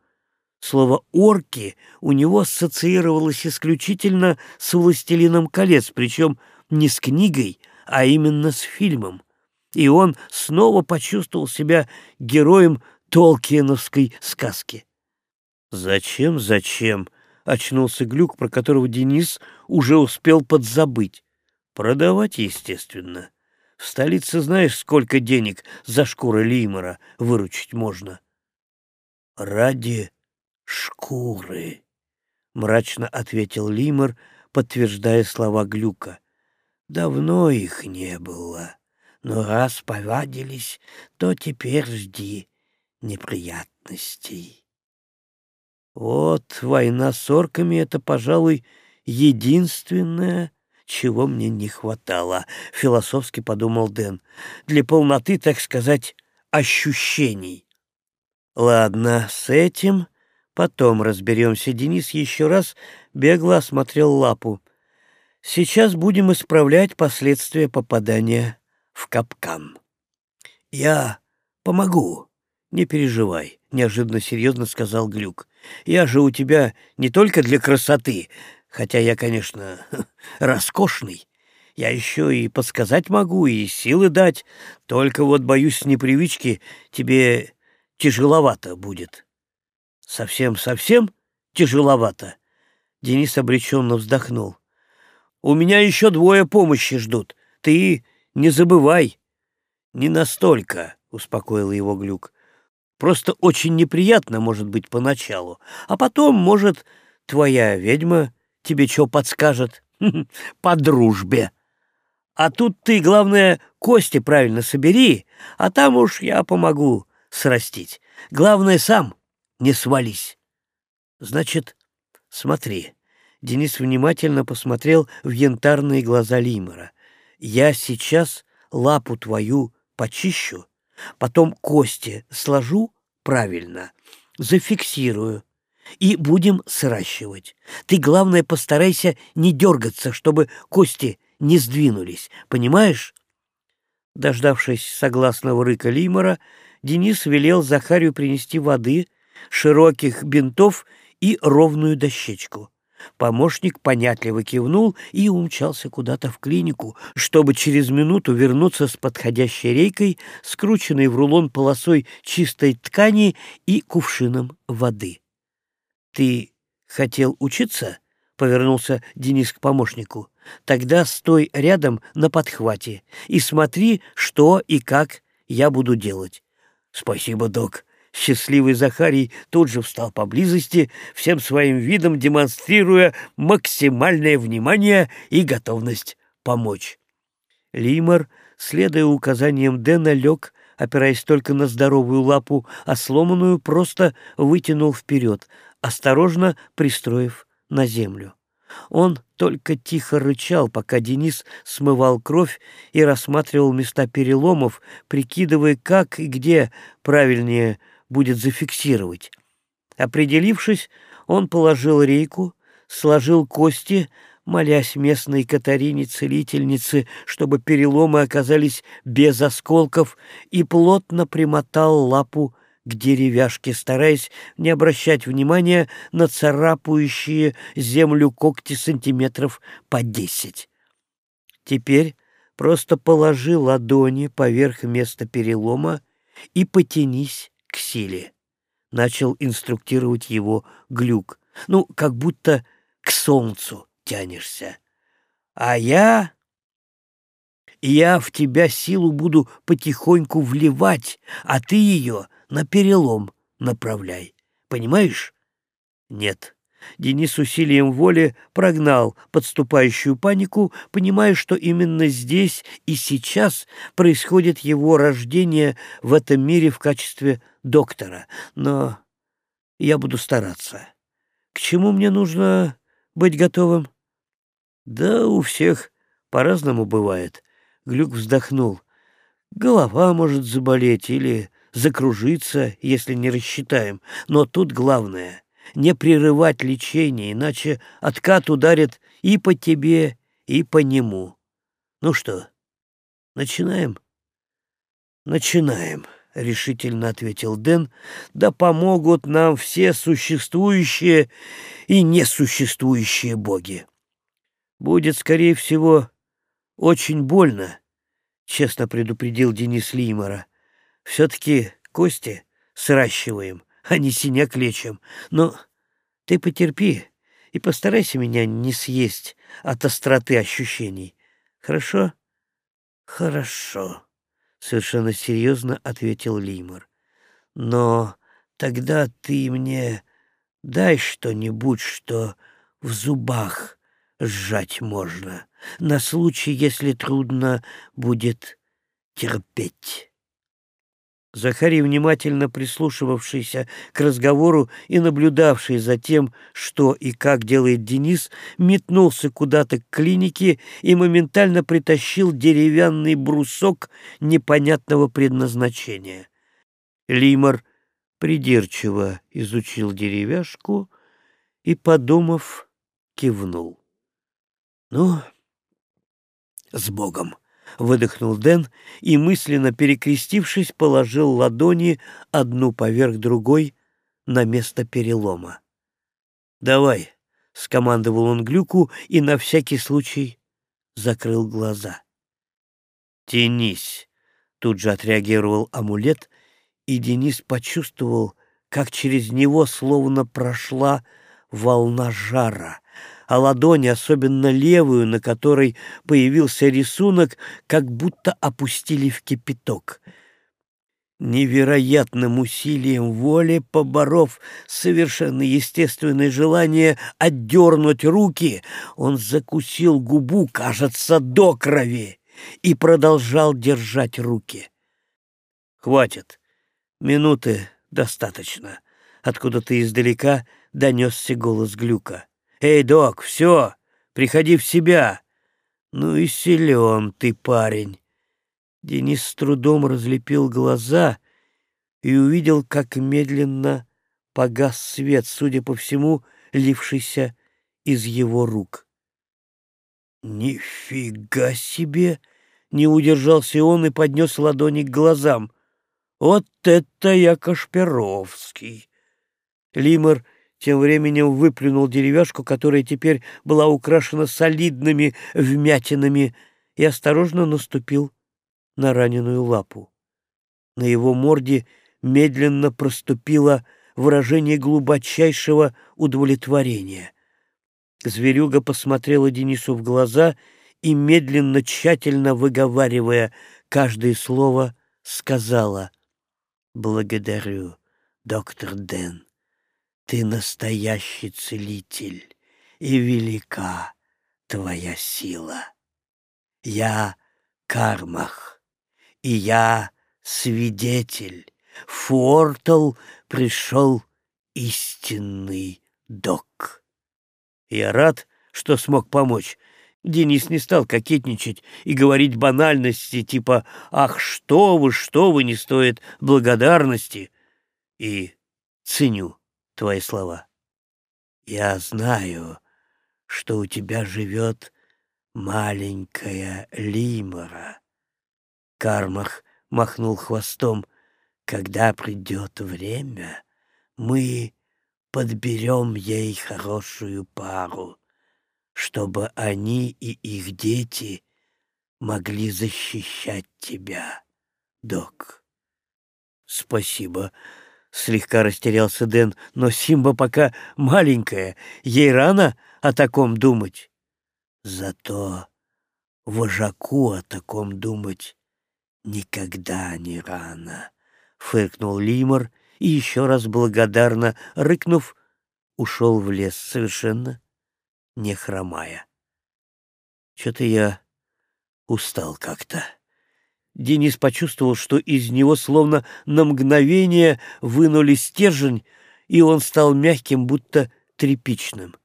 Слово «орки» у него ассоциировалось исключительно с «Властелином колец», причем не с книгой, а именно с фильмом. И он снова почувствовал себя героем Толкиеновской сказки. «Зачем, зачем?» — очнулся Глюк, про которого Денис уже успел подзабыть. «Продавать, естественно». В столице знаешь, сколько денег за шкуры лимора выручить можно? Ради шкуры, мрачно ответил лимор, подтверждая слова Глюка. Давно их не было, но раз повадились, то теперь жди неприятностей. Вот война с орками — это, пожалуй, единственное, чего мне не хватало, — философски подумал Дэн. Для полноты, так сказать, ощущений. Ладно, с этим потом разберемся. Денис еще раз бегло осмотрел лапу. Сейчас будем исправлять последствия попадания в капкан. Я помогу. Не переживай, неожиданно серьезно сказал Глюк. Я же у тебя не только для красоты, хотя я, конечно, роскошный. Я еще и подсказать могу, и силы дать. Только вот, боюсь, с непривычки тебе тяжеловато будет. Совсем-совсем тяжеловато. Денис обреченно вздохнул. У меня еще двое помощи ждут. Ты не забывай. Не настолько, успокоил его Глюк. Просто очень неприятно, может быть, поначалу. А потом, может, твоя ведьма тебе что подскажет? По дружбе. А тут ты, главное, кости правильно собери, а там уж я помогу срастить. Главное, сам не свались. Значит, смотри. Денис внимательно посмотрел в янтарные глаза Лимора. Я сейчас лапу твою почищу, потом кости сложу правильно, зафиксирую и будем сращивать. Ты, главное, постарайся не дергаться, чтобы кости не сдвинулись, понимаешь? Дождавшись согласного рыка Лимора, Денис велел Захарию принести воды, широких бинтов и ровную дощечку. Помощник понятливо кивнул и умчался куда-то в клинику, чтобы через минуту вернуться с подходящей рейкой, скрученной в рулон полосой чистой ткани и кувшином воды. «Ты хотел учиться?» — повернулся Денис к помощнику. «Тогда стой рядом на подхвате и смотри, что и как я буду делать». «Спасибо, док», Счастливый Захарий тут же встал поблизости, всем своим видом демонстрируя максимальное внимание и готовность помочь. Лимар, следуя указаниям Дэна, лег, опираясь только на здоровую лапу, а сломанную просто вытянул вперед, осторожно пристроив на землю. Он только тихо рычал, пока Денис смывал кровь и рассматривал места переломов, прикидывая, как и где правильнее будет зафиксировать. Определившись, он положил рейку, сложил кости, молясь местной Катарине-целительнице, чтобы переломы оказались без осколков, и плотно примотал лапу к деревяшке, стараясь не обращать внимания на царапающие землю когти сантиметров по десять. Теперь просто положи ладони поверх места перелома и потянись к силе. Начал инструктировать его глюк. Ну, как будто к солнцу тянешься. А я... Я в тебя силу буду потихоньку вливать, а ты ее на перелом направляй. Понимаешь? Нет. Денис усилием воли прогнал подступающую панику, понимая, что именно здесь и сейчас происходит его рождение в этом мире в качестве доктора. Но я буду стараться. К чему мне нужно быть готовым? Да у всех по-разному бывает. Глюк вздохнул. Голова может заболеть или закружиться, если не рассчитаем. Но тут главное — не прерывать лечение, иначе откат ударит и по тебе, и по нему. Ну что, начинаем? Начинаем, решительно ответил Дэн. Да помогут нам все существующие и несуществующие боги. Будет, скорее всего, очень больно, честно предупредил Денис Лимора. Все-таки кости сращиваем а не синяк лечим. Но ты потерпи и постарайся меня не съесть от остроты ощущений. Хорошо? Хорошо, совершенно серьезно ответил Лимор. Но тогда ты мне дай что-нибудь, что в зубах сжать можно, на случай, если трудно будет терпеть. Захарий, внимательно прислушивавшийся к разговору и наблюдавший за тем, что и как делает Денис, метнулся куда-то к клинике и моментально притащил деревянный брусок непонятного предназначения. Лимар придирчиво изучил деревяшку и, подумав, кивнул. «Ну, с Богом!» Выдохнул Дэн и, мысленно перекрестившись, положил ладони одну поверх другой на место перелома. «Давай», — скомандовал он Глюку и на всякий случай закрыл глаза. «Тянись», — тут же отреагировал амулет, и Денис почувствовал, как через него словно прошла волна жара, а ладони, особенно левую, на которой появился рисунок, как будто опустили в кипяток. Невероятным усилием воли, поборов совершенно естественное желание отдернуть руки, он закусил губу, кажется, до крови, и продолжал держать руки. «Хватит. Минуты достаточно». Откуда-то издалека донесся голос Глюка. «Эй, док, все, приходи в себя!» «Ну и силен ты, парень!» Денис с трудом разлепил глаза и увидел, как медленно погас свет, судя по всему, лившийся из его рук. «Нифига себе!» — не удержался он и поднес ладони к глазам. «Вот это я Кашпировский!» Лимор тем временем выплюнул деревяшку, которая теперь была украшена солидными вмятинами, и осторожно наступил на раненую лапу. На его морде медленно проступило выражение глубочайшего удовлетворения. Зверюга посмотрела Денису в глаза и, медленно, тщательно выговаривая каждое слово, сказала «Благодарю, доктор Дэн». Ты настоящий целитель, и велика твоя сила. Я Кармах, и я свидетель. В пришел истинный док. Я рад, что смог помочь. Денис не стал кокетничать и говорить банальности типа «Ах, что вы, что вы, не стоит благодарности!» и «Ценю твои слова. Я знаю, что у тебя живет маленькая лимора. Кармах махнул хвостом. Когда придет время, мы подберем ей хорошую пару, чтобы они и их дети могли защищать тебя, док. Спасибо, Слегка растерялся Дэн, но Симба пока маленькая, ей рано о таком думать. Зато вожаку о таком думать никогда не рано, — фыркнул Лимор и еще раз благодарно, рыкнув, ушел в лес совершенно не хромая. Что-то я устал как-то. Денис почувствовал, что из него словно на мгновение вынули стержень, и он стал мягким, будто тряпичным.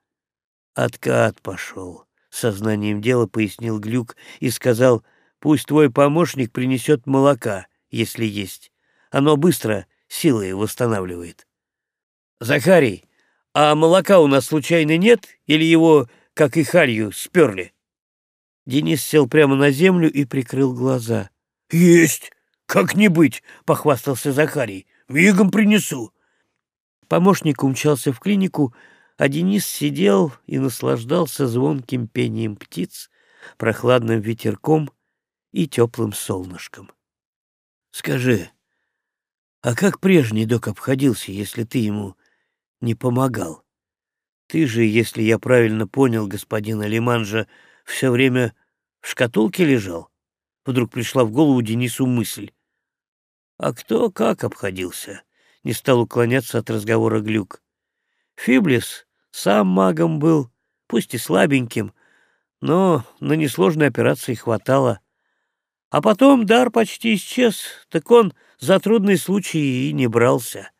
«Откат пошел», — сознанием дела пояснил Глюк и сказал, «пусть твой помощник принесет молока, если есть. Оно быстро силы восстанавливает». «Захарий, а молока у нас случайно нет, или его, как и харью, сперли?» Денис сел прямо на землю и прикрыл глаза. «Есть! Как не быть!» — похвастался Захарий. «Мигом принесу!» Помощник умчался в клинику, а Денис сидел и наслаждался звонким пением птиц, прохладным ветерком и теплым солнышком. «Скажи, а как прежний док обходился, если ты ему не помогал? Ты же, если я правильно понял, господин Алиманжа, все время в шкатулке лежал?» Вдруг пришла в голову Денису мысль. А кто как обходился? Не стал уклоняться от разговора Глюк. Фиблис сам магом был, пусть и слабеньким, но на несложной операции хватало. А потом дар почти исчез, так он за трудные случаи и не брался.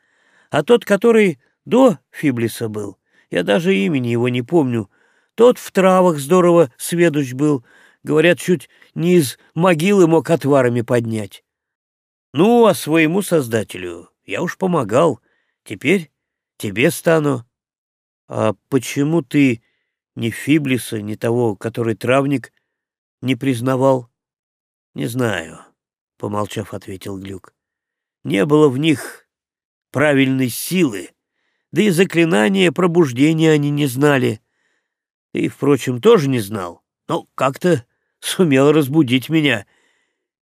А тот, который до Фиблиса был, я даже имени его не помню, тот в травах здорово сведущ был, Говорят, чуть не из могилы мог отварами поднять. Ну, а своему создателю я уж помогал. Теперь тебе стану. А почему ты ни Фиблиса, ни того, который травник, не признавал? Не знаю, помолчав, ответил Глюк. Не было в них правильной силы, да и заклинания пробуждения они не знали. Ты, впрочем, тоже не знал, но как-то сумел разбудить меня.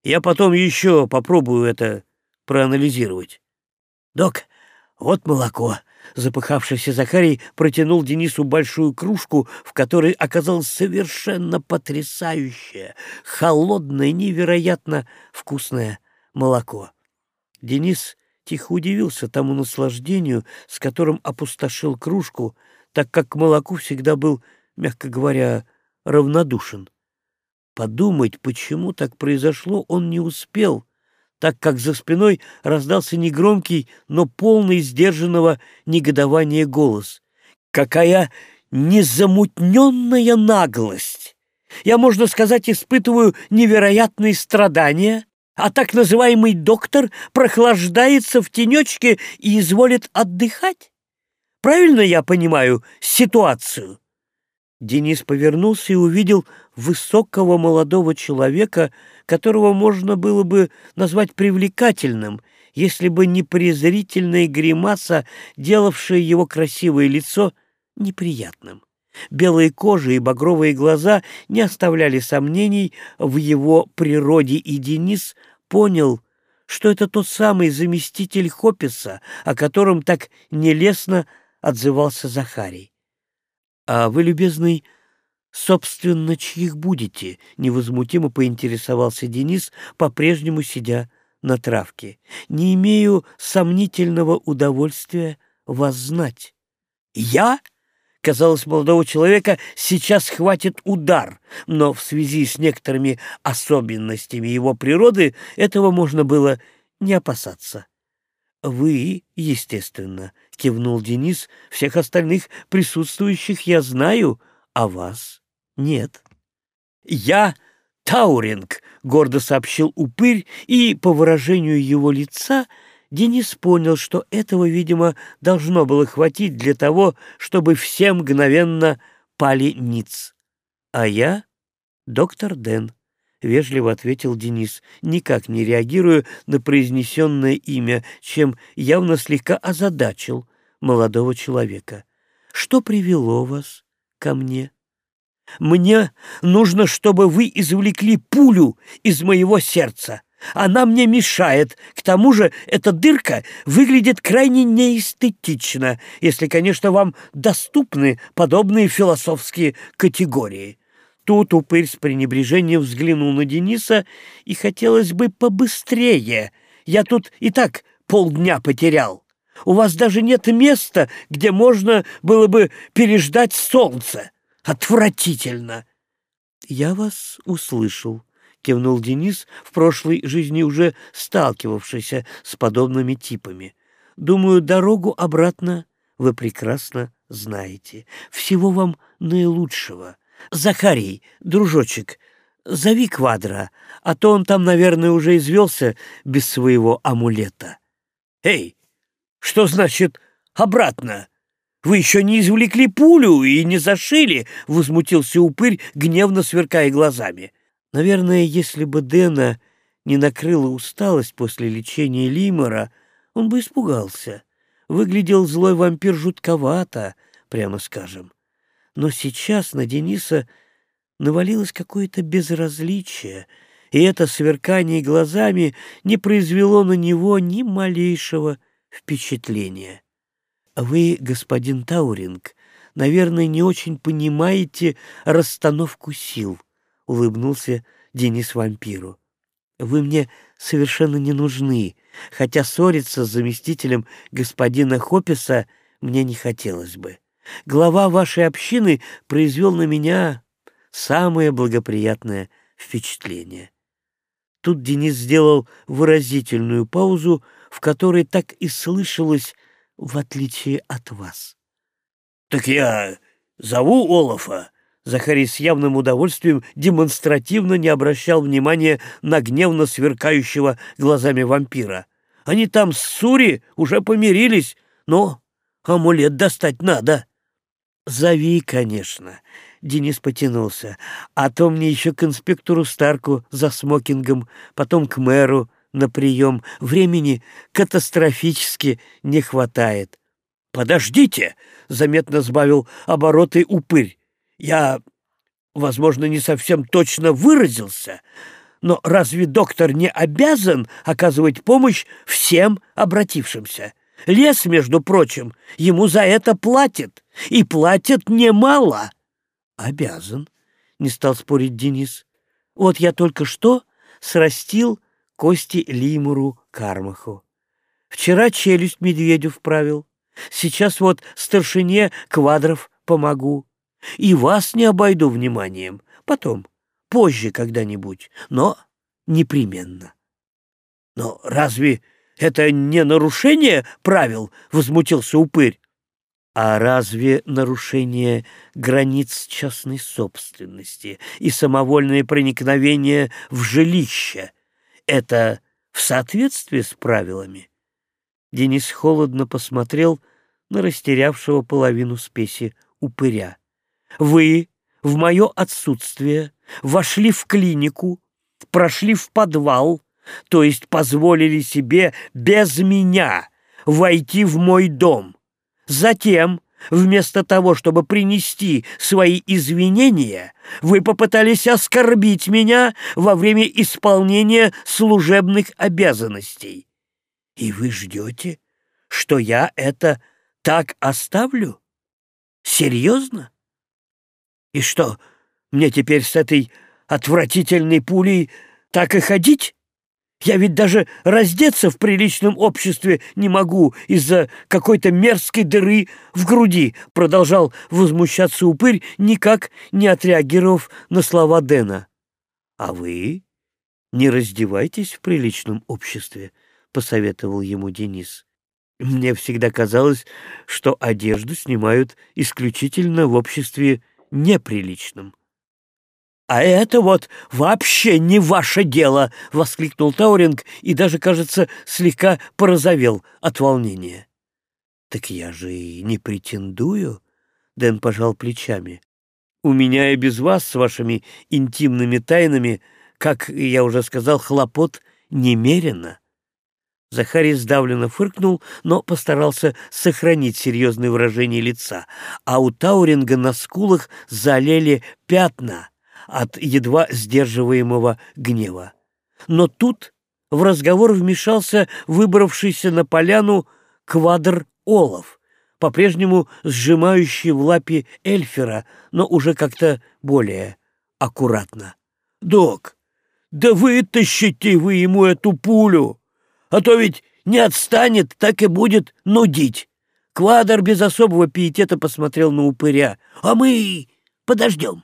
Я потом еще попробую это проанализировать. Док, вот молоко. Запыхавшийся Захарий протянул Денису большую кружку, в которой оказалось совершенно потрясающее, холодное, невероятно вкусное молоко. Денис тихо удивился тому наслаждению, с которым опустошил кружку, так как к молоку всегда был, мягко говоря, равнодушен. Подумать, почему так произошло, он не успел, так как за спиной раздался негромкий, но полный сдержанного негодования голос. «Какая незамутненная наглость! Я, можно сказать, испытываю невероятные страдания, а так называемый доктор прохлаждается в тенечке и изволит отдыхать? Правильно я понимаю ситуацию?» Денис повернулся и увидел высокого молодого человека, которого можно было бы назвать привлекательным, если бы не презрительная гримаса, делавшая его красивое лицо неприятным. Белые кожи и багровые глаза не оставляли сомнений в его природе, и Денис понял, что это тот самый заместитель Хописа, о котором так нелестно отзывался Захарий. «А вы, любезный, собственно, чьих будете?» — невозмутимо поинтересовался Денис, по-прежнему сидя на травке. «Не имею сомнительного удовольствия вас знать». «Я?» Казалось, молодого человека сейчас хватит удар, но в связи с некоторыми особенностями его природы этого можно было не опасаться. «Вы, естественно», — кивнул Денис, — «всех остальных присутствующих я знаю, а вас нет». «Я Тауринг», — гордо сообщил упырь, и, по выражению его лица, Денис понял, что этого, видимо, должно было хватить для того, чтобы все мгновенно пали ниц. «А я доктор Дэн». — вежливо ответил Денис, никак не реагируя на произнесенное имя, чем явно слегка озадачил молодого человека. «Что привело вас ко мне?» «Мне нужно, чтобы вы извлекли пулю из моего сердца. Она мне мешает. К тому же эта дырка выглядит крайне неэстетично, если, конечно, вам доступны подобные философские категории». Тут упырь с пренебрежением взглянул на Дениса, и хотелось бы побыстрее. Я тут и так полдня потерял. У вас даже нет места, где можно было бы переждать солнце. Отвратительно. Я вас услышал, кивнул Денис, в прошлой жизни уже сталкивавшийся с подобными типами. Думаю, дорогу обратно вы прекрасно знаете. Всего вам наилучшего. Захарий, дружочек, зови Квадра, а то он там, наверное, уже извелся без своего амулета. Эй, что значит обратно? Вы еще не извлекли пулю и не зашили, возмутился упырь, гневно сверкая глазами. Наверное, если бы Дэна не накрыла усталость после лечения Лимора, он бы испугался. Выглядел злой вампир жутковато, прямо скажем но сейчас на Дениса навалилось какое-то безразличие, и это сверкание глазами не произвело на него ни малейшего впечатления. «Вы, господин Тауринг, наверное, не очень понимаете расстановку сил», — улыбнулся Денис вампиру. «Вы мне совершенно не нужны, хотя ссориться с заместителем господина Хописа мне не хотелось бы. Глава вашей общины произвел на меня самое благоприятное впечатление. Тут Денис сделал выразительную паузу, в которой так и слышалось «в отличие от вас». «Так я зову Олафа?» Захарий с явным удовольствием демонстративно не обращал внимания на гневно сверкающего глазами вампира. «Они там с Сури уже помирились, но амулет достать надо». «Зови, конечно», — Денис потянулся. «А то мне еще к инспектору Старку за смокингом, потом к мэру на прием. Времени катастрофически не хватает». «Подождите!» — заметно сбавил обороты упырь. «Я, возможно, не совсем точно выразился, но разве доктор не обязан оказывать помощь всем обратившимся? Лес, между прочим, ему за это платит, и платят немало». «Обязан», — не стал спорить Денис. «Вот я только что срастил кости Лимуру Кармаху. Вчера челюсть медведю вправил, сейчас вот старшине Квадров помогу. И вас не обойду вниманием, потом, позже когда-нибудь, но непременно». «Но разве это не нарушение правил?» — возмутился упырь. А разве нарушение границ частной собственности и самовольное проникновение в жилище — это в соответствии с правилами? Денис холодно посмотрел на растерявшего половину спеси упыря. «Вы в мое отсутствие вошли в клинику, прошли в подвал, то есть позволили себе без меня войти в мой дом» Затем, вместо того, чтобы принести свои извинения, вы попытались оскорбить меня во время исполнения служебных обязанностей. И вы ждете, что я это так оставлю? Серьезно? И что, мне теперь с этой отвратительной пулей так и ходить? Я ведь даже раздеться в приличном обществе не могу из-за какой-то мерзкой дыры в груди, продолжал возмущаться упырь, никак не отреагировав на слова Дэна. А вы не раздевайтесь в приличном обществе, посоветовал ему Денис. Мне всегда казалось, что одежду снимают исключительно в обществе неприличном. «А это вот вообще не ваше дело!» — воскликнул Тауринг и даже, кажется, слегка порозовел от волнения. «Так я же и не претендую», — Дэн пожал плечами. «У меня и без вас с вашими интимными тайнами, как я уже сказал, хлопот немерено». Захарий сдавленно фыркнул, но постарался сохранить серьезное выражение лица, а у Тауринга на скулах залили пятна — от едва сдерживаемого гнева. Но тут в разговор вмешался выбравшийся на поляну квадр Олов, по-прежнему сжимающий в лапе эльфера, но уже как-то более аккуратно. «Док, да вытащите вы ему эту пулю, а то ведь не отстанет, так и будет нудить». Квадр без особого пиетета посмотрел на упыря. «А мы подождем».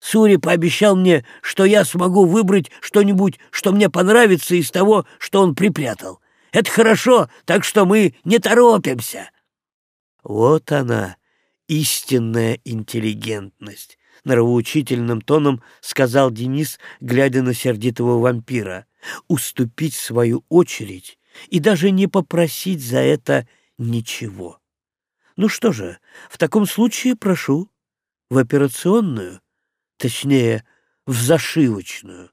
Сури пообещал мне, что я смогу выбрать что-нибудь, что мне понравится из того, что он припрятал. Это хорошо, так что мы не торопимся. Вот она, истинная интеллигентность, нравоучительным тоном сказал Денис, глядя на сердитого вампира. Уступить свою очередь и даже не попросить за это ничего. Ну что же, в таком случае прошу в операционную точнее, в зашивочную.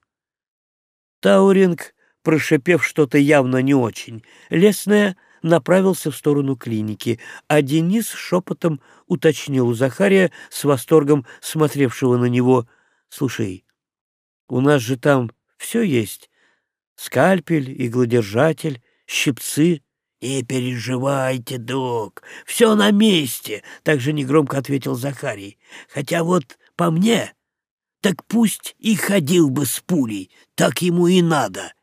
Тауринг, прошипев что-то явно не очень, лесное направился в сторону клиники, а Денис шепотом уточнил у Захария с восторгом смотревшего на него. «Слушай, у нас же там все есть. Скальпель, иглодержатель, щипцы». «Не переживайте, док, все на месте», — также негромко ответил Захарий. «Хотя вот по мне так пусть и ходил бы с пулей, так ему и надо.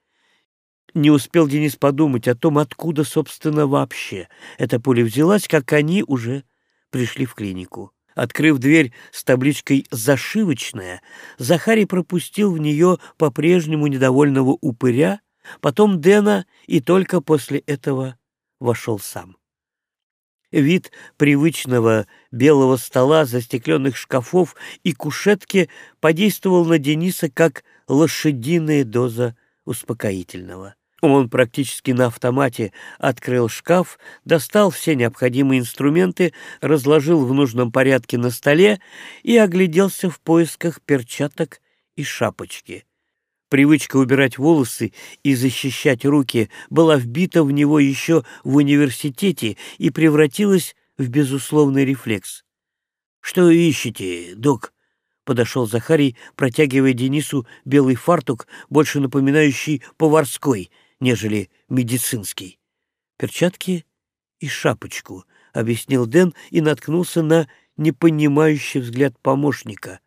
Не успел Денис подумать о том, откуда, собственно, вообще эта пуля взялась, как они уже пришли в клинику. Открыв дверь с табличкой «Зашивочная», Захарий пропустил в нее по-прежнему недовольного упыря, потом Дэна и только после этого вошел сам. Вид привычного белого стола, застекленных шкафов и кушетки подействовал на Дениса как лошадиная доза успокоительного. Он практически на автомате открыл шкаф, достал все необходимые инструменты, разложил в нужном порядке на столе и огляделся в поисках перчаток и шапочки. Привычка убирать волосы и защищать руки была вбита в него еще в университете и превратилась в безусловный рефлекс. «Что ищете, док?» — подошел Захарий, протягивая Денису белый фартук, больше напоминающий поварской — нежели медицинский. Перчатки и шапочку, — объяснил Дэн и наткнулся на непонимающий взгляд помощника.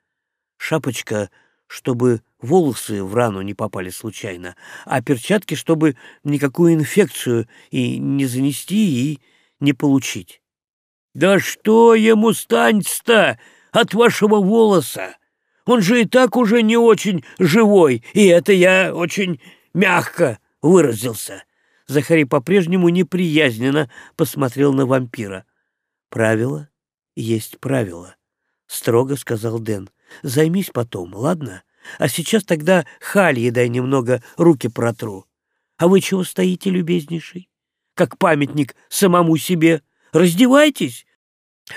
Шапочка, чтобы волосы в рану не попали случайно, а перчатки, чтобы никакую инфекцию и не занести, и не получить. «Да что ему станется от вашего волоса? Он же и так уже не очень живой, и это я очень мягко выразился. Захарий по-прежнему неприязненно посмотрел на вампира. «Правило есть правило», — строго сказал Дэн. «Займись потом, ладно? А сейчас тогда хальи дай немного руки протру. А вы чего стоите, любезнейший? Как памятник самому себе. Раздевайтесь.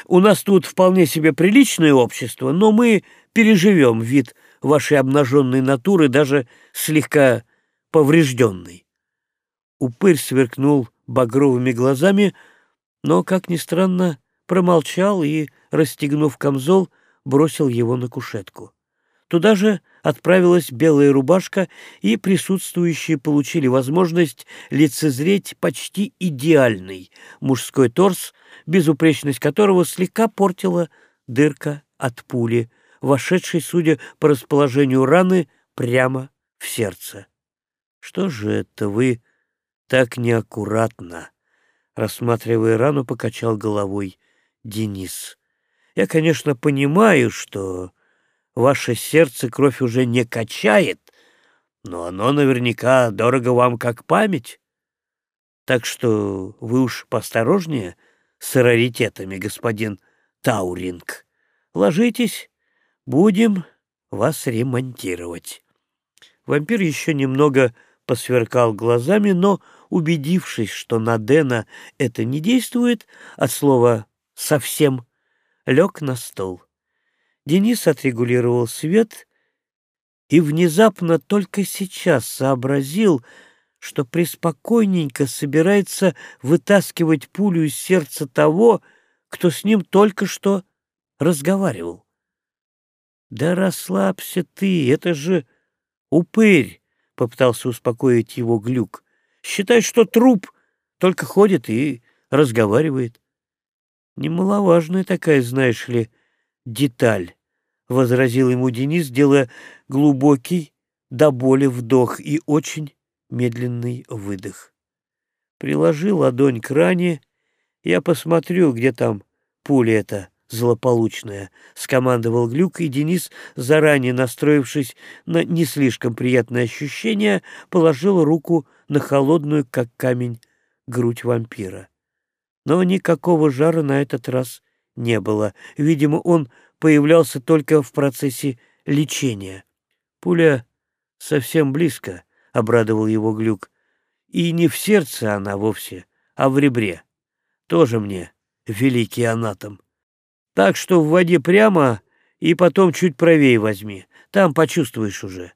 У нас тут вполне себе приличное общество, но мы переживем вид вашей обнаженной натуры даже слегка поврежденный. Упырь сверкнул багровыми глазами, но, как ни странно, промолчал и, расстегнув камзол, бросил его на кушетку. Туда же отправилась белая рубашка, и присутствующие получили возможность лицезреть почти идеальный мужской торс, безупречность которого слегка портила дырка от пули, вошедшей, судя по расположению раны, прямо в сердце. «Что же это вы так неаккуратно?» Рассматривая рану, покачал головой Денис. «Я, конечно, понимаю, что ваше сердце кровь уже не качает, но оно наверняка дорого вам как память. Так что вы уж посторожнее с раритетами, господин Тауринг. Ложитесь, будем вас ремонтировать». Вампир еще немного посверкал глазами, но, убедившись, что на Дэна это не действует, от слова «совсем», лег на стол. Денис отрегулировал свет и внезапно только сейчас сообразил, что преспокойненько собирается вытаскивать пулю из сердца того, кто с ним только что разговаривал. «Да расслабься ты, это же упырь!» попытался успокоить его глюк. Считай, что труп только ходит и разговаривает. Немаловажная такая, знаешь ли, деталь, — возразил ему Денис, делая глубокий до боли вдох и очень медленный выдох. Приложи ладонь к ране, я посмотрю, где там пуля эта злополучная, — скомандовал Глюк, и Денис, заранее настроившись на не слишком приятное ощущение, положил руку на холодную, как камень, грудь вампира. Но никакого жара на этот раз не было. Видимо, он появлялся только в процессе лечения. Пуля совсем близко, — обрадовал его Глюк. И не в сердце она вовсе, а в ребре. Тоже мне великий анатом. Так что в воде прямо и потом чуть правее возьми. Там почувствуешь уже.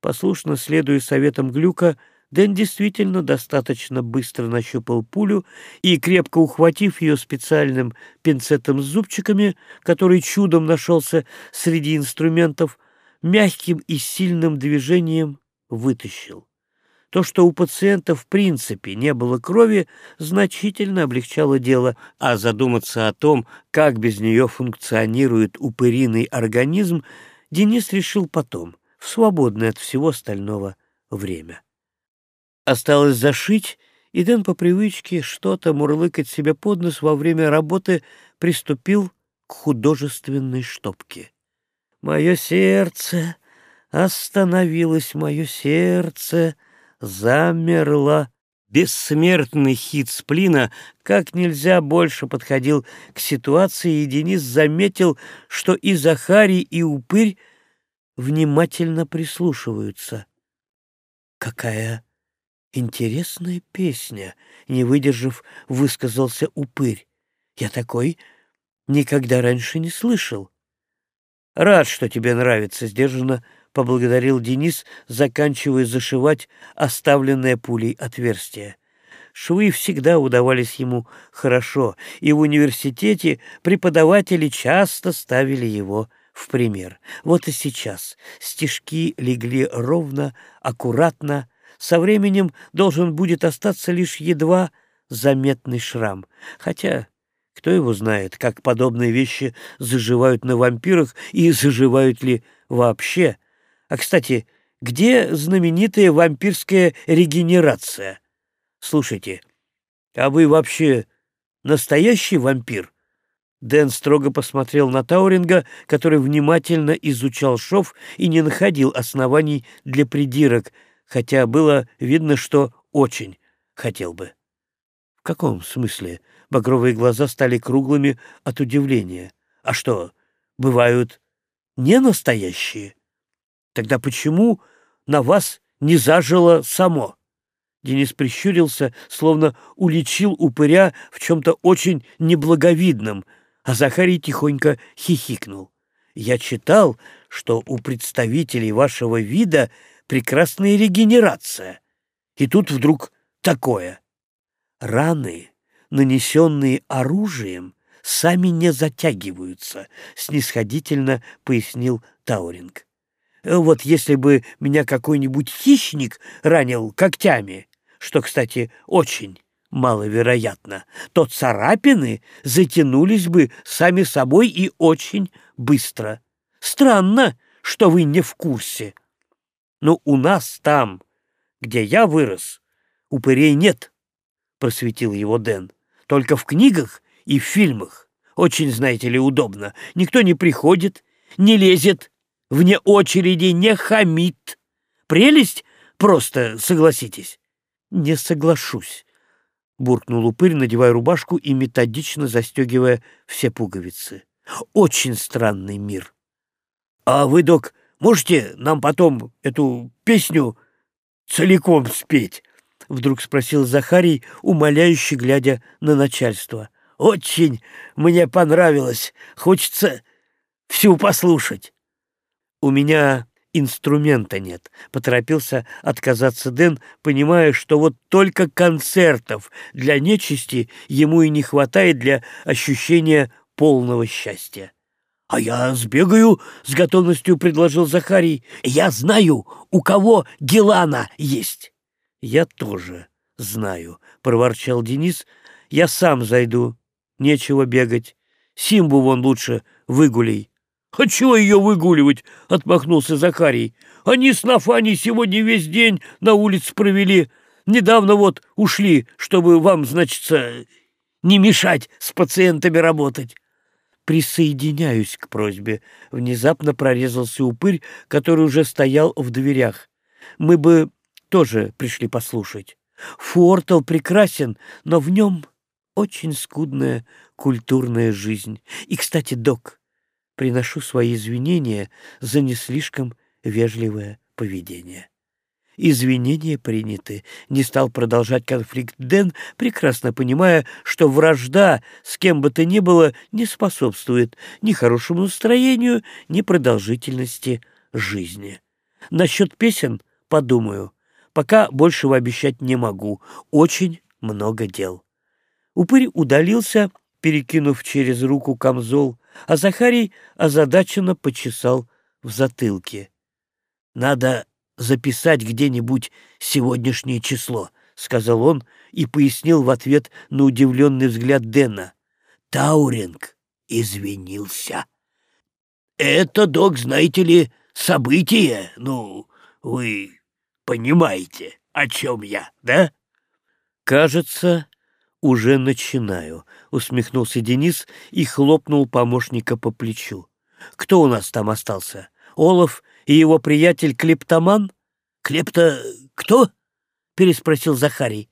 Послушно следуя советам Глюка, Дэн действительно достаточно быстро нащупал пулю и, крепко ухватив ее специальным пинцетом с зубчиками, который чудом нашелся среди инструментов, мягким и сильным движением вытащил. То, что у пациента в принципе не было крови, значительно облегчало дело, а задуматься о том, как без нее функционирует упыриный организм, Денис решил потом, в свободное от всего остального время. Осталось зашить, и Дэн по привычке что-то мурлыкать себе под нос во время работы приступил к художественной штопке. «Мое сердце, остановилось мое сердце», замерла. Бессмертный хит сплина как нельзя больше подходил к ситуации, и Денис заметил, что и Захарий, и Упырь внимательно прислушиваются. «Какая Интересная песня, не выдержав, высказался упырь. Я такой никогда раньше не слышал. Рад, что тебе нравится, сдержанно поблагодарил Денис, заканчивая зашивать оставленное пулей отверстие. Швы всегда удавались ему хорошо, и в университете преподаватели часто ставили его в пример. Вот и сейчас стежки легли ровно, аккуратно, со временем должен будет остаться лишь едва заметный шрам. Хотя, кто его знает, как подобные вещи заживают на вампирах и заживают ли вообще. А, кстати, где знаменитая вампирская регенерация? Слушайте, а вы вообще настоящий вампир? Дэн строго посмотрел на Тауринга, который внимательно изучал шов и не находил оснований для придирок, хотя было видно, что очень хотел бы. — В каком смысле? Багровые глаза стали круглыми от удивления. — А что, бывают не настоящие? Тогда почему на вас не зажило само? Денис прищурился, словно уличил упыря в чем-то очень неблаговидном, а Захарий тихонько хихикнул. «Я читал, что у представителей вашего вида прекрасная регенерация. И тут вдруг такое. Раны, нанесенные оружием, сами не затягиваются, снисходительно пояснил Тауринг. Вот если бы меня какой-нибудь хищник ранил когтями, что, кстати, очень маловероятно, то царапины затянулись бы сами собой и очень быстро. Странно, что вы не в курсе. Но у нас там, где я вырос, упырей нет, — просветил его Дэн. Только в книгах и в фильмах. Очень, знаете ли, удобно. Никто не приходит, не лезет, вне очереди не хамит. Прелесть просто, согласитесь. Не соглашусь, — буркнул упырь, надевая рубашку и методично застегивая все пуговицы. Очень странный мир. — А вы, док, Можете нам потом эту песню целиком спеть?» — вдруг спросил Захарий, умоляюще глядя на начальство. «Очень мне понравилось. Хочется всю послушать». «У меня инструмента нет», — поторопился отказаться Дэн, понимая, что вот только концертов для нечисти ему и не хватает для ощущения полного счастья. — А я сбегаю, — с готовностью предложил Захарий. — Я знаю, у кого Гелана есть. — Я тоже знаю, — проворчал Денис. — Я сам зайду. Нечего бегать. Симбу вон лучше выгуляй. — А чего ее выгуливать? — отмахнулся Захарий. — Они с Нафани сегодня весь день на улице провели. Недавно вот ушли, чтобы вам, значится, не мешать с пациентами работать присоединяюсь к просьбе. Внезапно прорезался упырь, который уже стоял в дверях. Мы бы тоже пришли послушать. Фуортл прекрасен, но в нем очень скудная культурная жизнь. И, кстати, док, приношу свои извинения за не слишком вежливое поведение. Извинения приняты. Не стал продолжать конфликт Дэн, прекрасно понимая, что вражда с кем бы то ни было не способствует ни хорошему настроению, ни продолжительности жизни. Насчет песен подумаю. Пока большего обещать не могу. Очень много дел. Упырь удалился, перекинув через руку камзол, а Захарий озадаченно почесал в затылке. Надо записать где-нибудь сегодняшнее число», — сказал он и пояснил в ответ на удивленный взгляд Дэна. Тауринг извинился. «Это, док, знаете ли, событие, ну, вы понимаете, о чем я, да?» «Кажется, уже начинаю», — усмехнулся Денис и хлопнул помощника по плечу. «Кто у нас там остался? Олаф и его приятель Клептоман? Клепто... кто? Переспросил Захарий.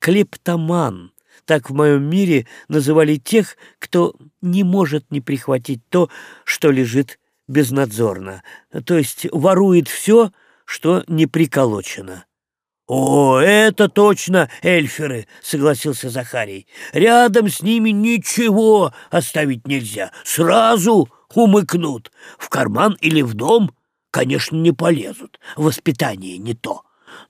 Клептоман. Так в моем мире называли тех, кто не может не прихватить то, что лежит безнадзорно, то есть ворует все, что не приколочено. «О, это точно эльферы!» — согласился Захарий. «Рядом с ними ничего оставить нельзя. Сразу умыкнут. В карман или в дом, конечно, не полезут. Воспитание не то.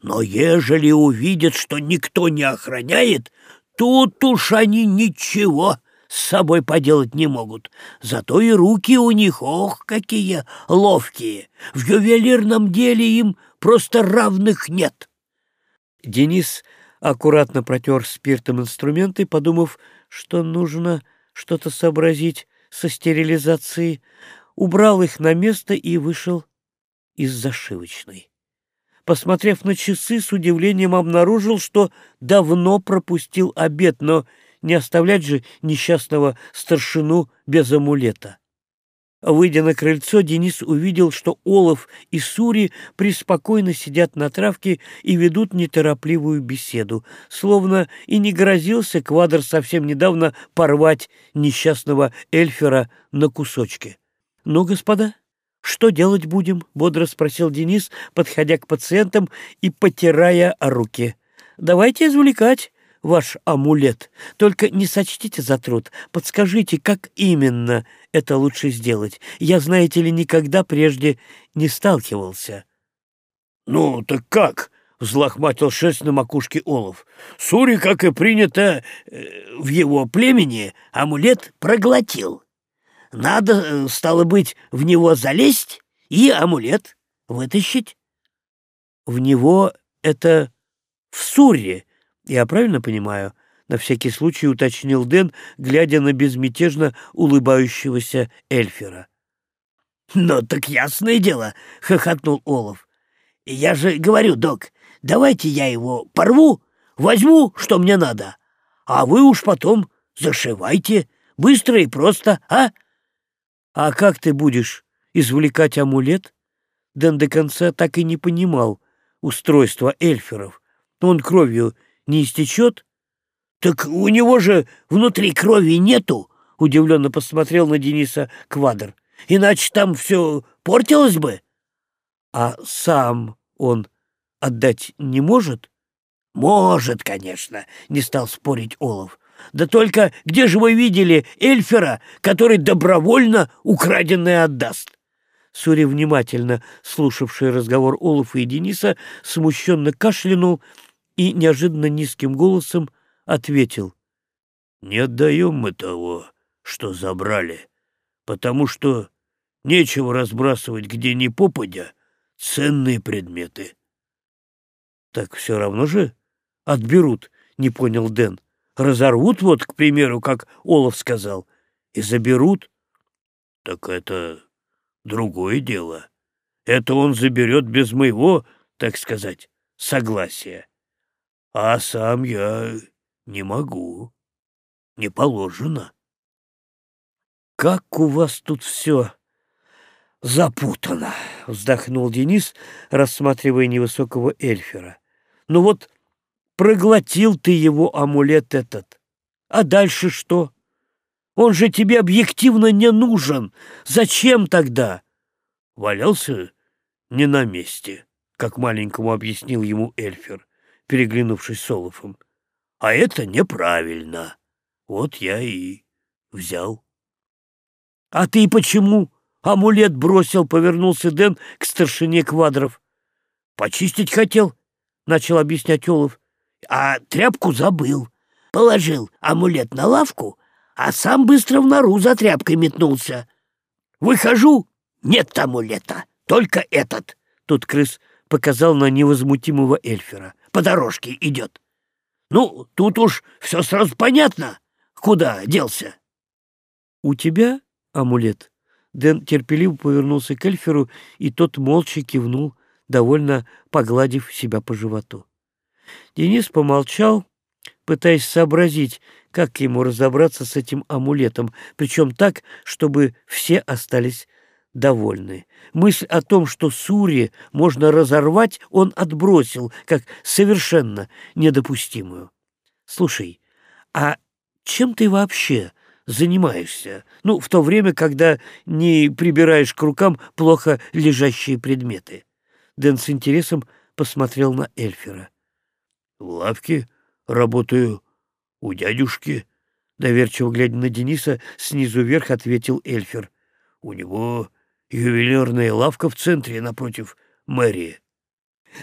Но ежели увидят, что никто не охраняет, тут уж они ничего с собой поделать не могут. Зато и руки у них, ох, какие ловкие. В ювелирном деле им просто равных нет». Денис аккуратно протер спиртом инструменты, подумав, что нужно что-то сообразить со стерилизацией, убрал их на место и вышел из зашивочной. Посмотрев на часы, с удивлением обнаружил, что давно пропустил обед, но не оставлять же несчастного старшину без амулета. Выйдя на крыльцо, Денис увидел, что Олов и Сури преспокойно сидят на травке и ведут неторопливую беседу, словно и не грозился Квадр совсем недавно порвать несчастного эльфера на кусочки. — Ну, господа, что делать будем? — бодро спросил Денис, подходя к пациентам и потирая руки. — Давайте извлекать ваш амулет. Только не сочтите за труд. Подскажите, как именно это лучше сделать. Я, знаете ли, никогда прежде не сталкивался. — Ну, так как? — взлохматил шерсть на макушке Олов. — Сури, как и принято э, в его племени, амулет проглотил. Надо, э, стало быть, в него залезть и амулет вытащить. — В него это в Суре, я правильно понимаю? На всякий случай уточнил Дэн, глядя на безмятежно улыбающегося Эльфера. «Ну, так ясное дело!» — хохотнул Олов. «Я же говорю, док, давайте я его порву, возьму, что мне надо, а вы уж потом зашивайте, быстро и просто, а?» «А как ты будешь извлекать амулет?» Дэн до конца так и не понимал устройства эльферов. Он кровью не истечет? Так у него же внутри крови нету, удивленно посмотрел на Дениса Квадр. Иначе там все портилось бы. А сам он отдать не может? Может, конечно, не стал спорить Олов. Да только где же вы видели эльфера, который добровольно украденное отдаст? Сури, внимательно слушавший разговор Олафа и Дениса, смущенно кашлянул и неожиданно низким голосом ответил. «Не отдаем мы того, что забрали, потому что нечего разбрасывать где ни попадя ценные предметы». «Так все равно же отберут», — не понял Дэн. «Разорвут вот, к примеру, как Олаф сказал, и заберут». «Так это другое дело. Это он заберет без моего, так сказать, согласия. А сам я не могу. Не положено. Как у вас тут все запутано, вздохнул Денис, рассматривая невысокого эльфера. Ну вот проглотил ты его амулет этот. А дальше что? Он же тебе объективно не нужен. Зачем тогда? Валялся не на месте, как маленькому объяснил ему эльфер переглянувшись с Олафом. — А это неправильно. Вот я и взял. — А ты почему амулет бросил? — повернулся Дэн к старшине квадров. — Почистить хотел, — начал объяснять Олаф. — А тряпку забыл. Положил амулет на лавку, а сам быстро в нору за тряпкой метнулся. Выхожу — нет амулета, только этот. Тут крыс показал на невозмутимого эльфера по дорожке идет. Ну, тут уж все сразу понятно, куда делся. — У тебя амулет? Дэн терпеливо повернулся к Эльферу, и тот молча кивнул, довольно погладив себя по животу. Денис помолчал, пытаясь сообразить, как ему разобраться с этим амулетом, причем так, чтобы все остались довольны. Мысль о том, что Сури можно разорвать, он отбросил, как совершенно недопустимую. «Слушай, а чем ты вообще занимаешься? Ну, в то время, когда не прибираешь к рукам плохо лежащие предметы». Дэн с интересом посмотрел на Эльфера. В лавке работаю у дядюшки. Доверчиво глядя на Дениса, снизу вверх ответил Эльфер. У него ювелирная лавка в центре напротив мэрии.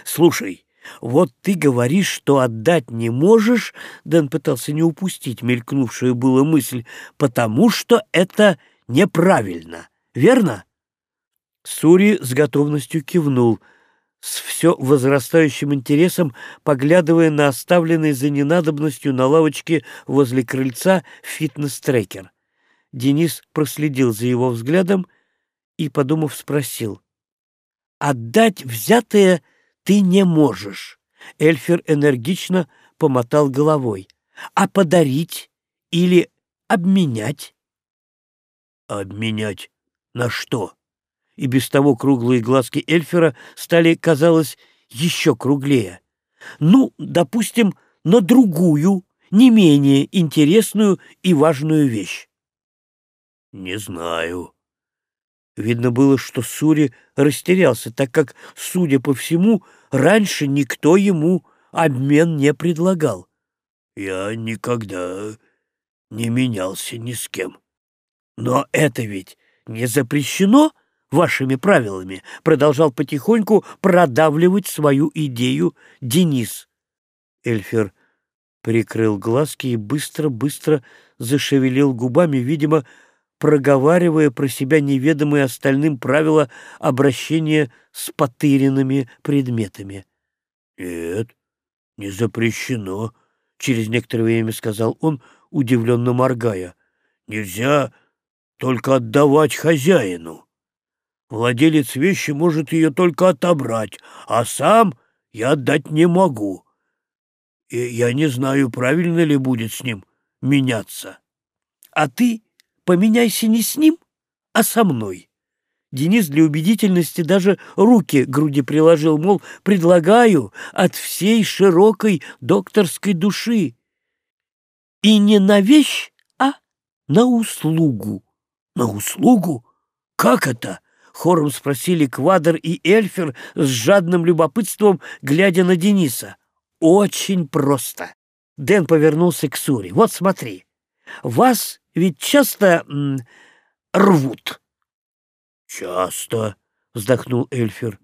Слушай, вот ты говоришь, что отдать не можешь, Дэн пытался не упустить мелькнувшую было мысль, потому что это неправильно, верно? Сури с готовностью кивнул, с все возрастающим интересом поглядывая на оставленный за ненадобностью на лавочке возле крыльца фитнес-трекер. Денис проследил за его взглядом и, подумав, спросил. «Отдать взятое ты не можешь», — Эльфер энергично помотал головой. «А подарить или обменять?» «Обменять на что?» И без того круглые глазки Эльфера стали, казалось, еще круглее. «Ну, допустим, на другую, не менее интересную и важную вещь». «Не знаю». Видно было, что Сури растерялся, так как, судя по всему, раньше никто ему обмен не предлагал. «Я никогда не менялся ни с кем». «Но это ведь не запрещено вашими правилами», продолжал потихоньку продавливать свою идею Денис. Эльфер прикрыл глазки и быстро-быстро зашевелил губами, видимо, проговаривая про себя неведомые остальным правила обращения с потыренными предметами. «Нет, не запрещено», — через некоторое время сказал он, удивленно моргая. «Нельзя только отдавать хозяину. Владелец вещи может ее только отобрать, а сам я отдать не могу. И я не знаю, правильно ли будет с ним меняться. А ты поменяйся не с ним, а со мной. Денис для убедительности даже руки к груди приложил, мол, предлагаю от всей широкой докторской души. И не на вещь, а на услугу. На услугу? Как это? Хором спросили Квадр и Эльфер с жадным любопытством, глядя на Дениса. Очень просто. Дэн повернулся к Сури. Вот смотри. Вас ведь часто м, рвут. Часто, вздохнул Эльфер.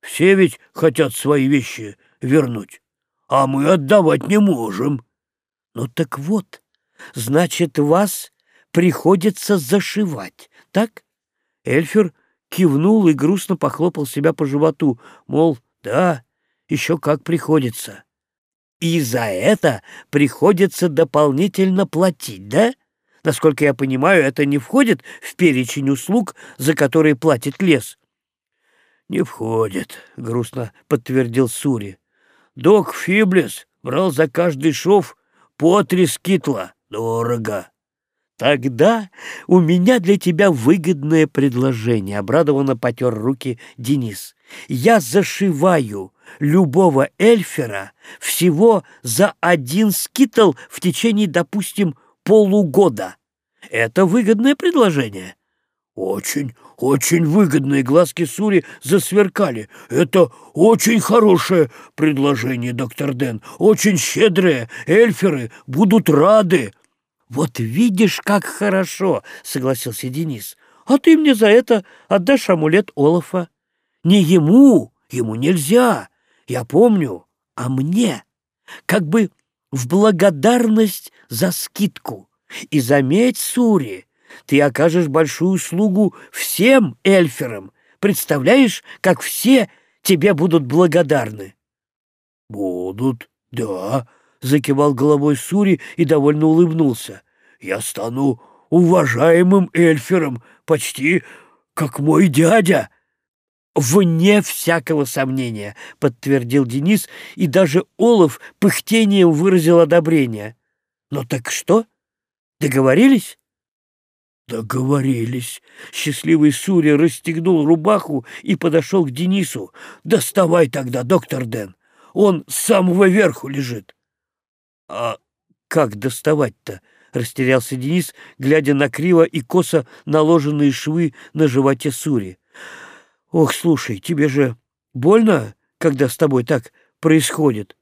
Все ведь хотят свои вещи вернуть, а мы отдавать не можем. Ну так вот, значит, вас приходится зашивать, так? Эльфер кивнул и грустно похлопал себя по животу, мол, да, еще как приходится. И за это приходится дополнительно платить, да? Насколько я понимаю, это не входит в перечень услуг, за которые платит лес. Не входит, грустно подтвердил Сури. Док Фиблес брал за каждый шов по три скитла. Дорого. Тогда у меня для тебя выгодное предложение, обрадованно потер руки Денис. Я зашиваю любого эльфера всего за один скитл в течение, допустим, полугода. Это выгодное предложение. Очень, очень выгодные глазки Сури засверкали. Это очень хорошее предложение, доктор Дэн. Очень щедрое. Эльферы будут рады. Вот видишь, как хорошо, согласился Денис. А ты мне за это отдашь амулет Олафа. Не ему, ему нельзя, я помню, а мне, как бы в благодарность за скидку. И заметь, Сури, ты окажешь большую услугу всем эльферам. Представляешь, как все тебе будут благодарны? — Будут, да, — закивал головой Сури и довольно улыбнулся. — Я стану уважаемым эльфером, почти как мой дядя. «Вне всякого сомнения», — подтвердил Денис, и даже Олаф пыхтением выразил одобрение. «Ну так что? Договорились?» «Договорились». Счастливый Суря расстегнул рубаху и подошел к Денису. «Доставай тогда, доктор Дэн. Он с самого верху лежит». «А как доставать-то?» — растерялся Денис, глядя на криво и косо наложенные швы на животе Сури. Ох, слушай, тебе же больно, когда с тобой так происходит?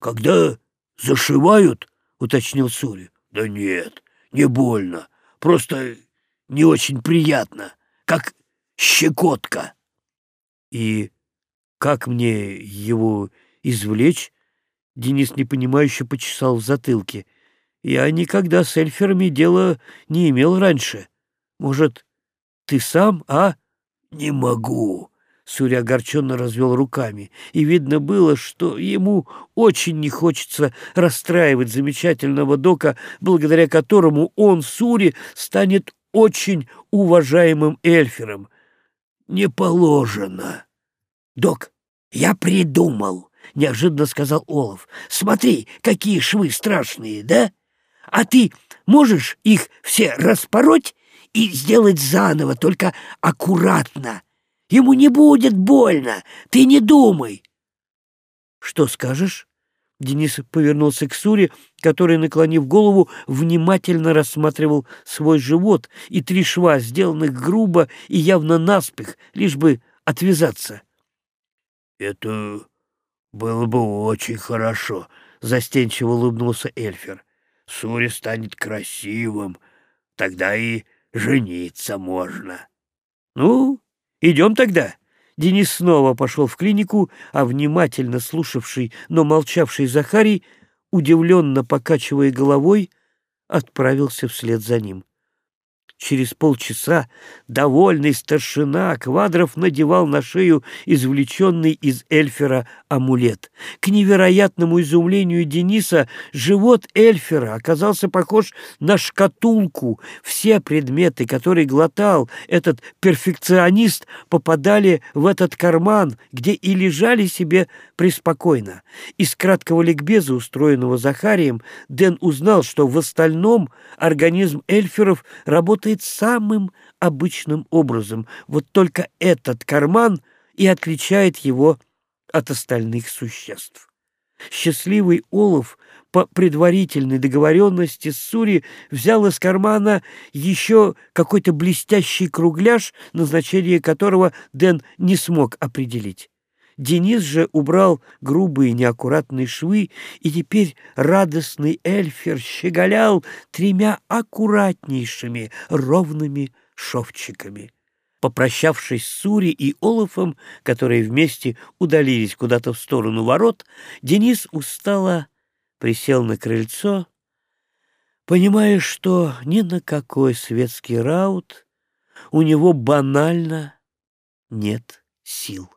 Когда зашивают, — уточнил Сури. Да нет, не больно, просто не очень приятно, как щекотка. И как мне его извлечь? Денис непонимающе почесал в затылке. Я никогда с эльферами дела не имел раньше. Может, ты сам, а? Не могу. Суря огорченно развел руками, и видно было, что ему очень не хочется расстраивать замечательного дока, благодаря которому он, Сури, станет очень уважаемым эльфером. Не положено. Док, я придумал, неожиданно сказал Олов. Смотри, какие швы страшные, да? А ты можешь их все распороть и сделать заново, только аккуратно. Ему не будет больно, ты не думай. Что скажешь? Денис повернулся к Суре, который, наклонив голову, внимательно рассматривал свой живот и три шва, сделанных грубо и явно наспех, лишь бы отвязаться. — Это было бы очень хорошо, — застенчиво улыбнулся Эльфер. — Сури станет красивым, тогда и жениться можно. — Ну, идем тогда. Денис снова пошел в клинику, а внимательно слушавший, но молчавший Захарий, удивленно покачивая головой, отправился вслед за ним. Через полчаса довольный старшина Квадров надевал на шею извлеченный из эльфера амулет. К невероятному изумлению Дениса живот эльфера оказался похож на шкатулку. Все предметы, которые глотал этот перфекционист, попадали в этот карман, где и лежали себе преспокойно. Из краткого ликбеза, устроенного Захарием, Дэн узнал, что в остальном организм эльферов работает работает самым обычным образом. Вот только этот карман и отличает его от остальных существ. Счастливый Олов по предварительной договоренности с Сури взял из кармана еще какой-то блестящий кругляш, назначение которого Дэн не смог определить. Денис же убрал грубые неаккуратные швы, и теперь радостный эльфер щеголял тремя аккуратнейшими ровными шовчиками. Попрощавшись с Сури и Олафом, которые вместе удалились куда-то в сторону ворот, Денис устало присел на крыльцо, понимая, что ни на какой светский раут у него банально нет сил.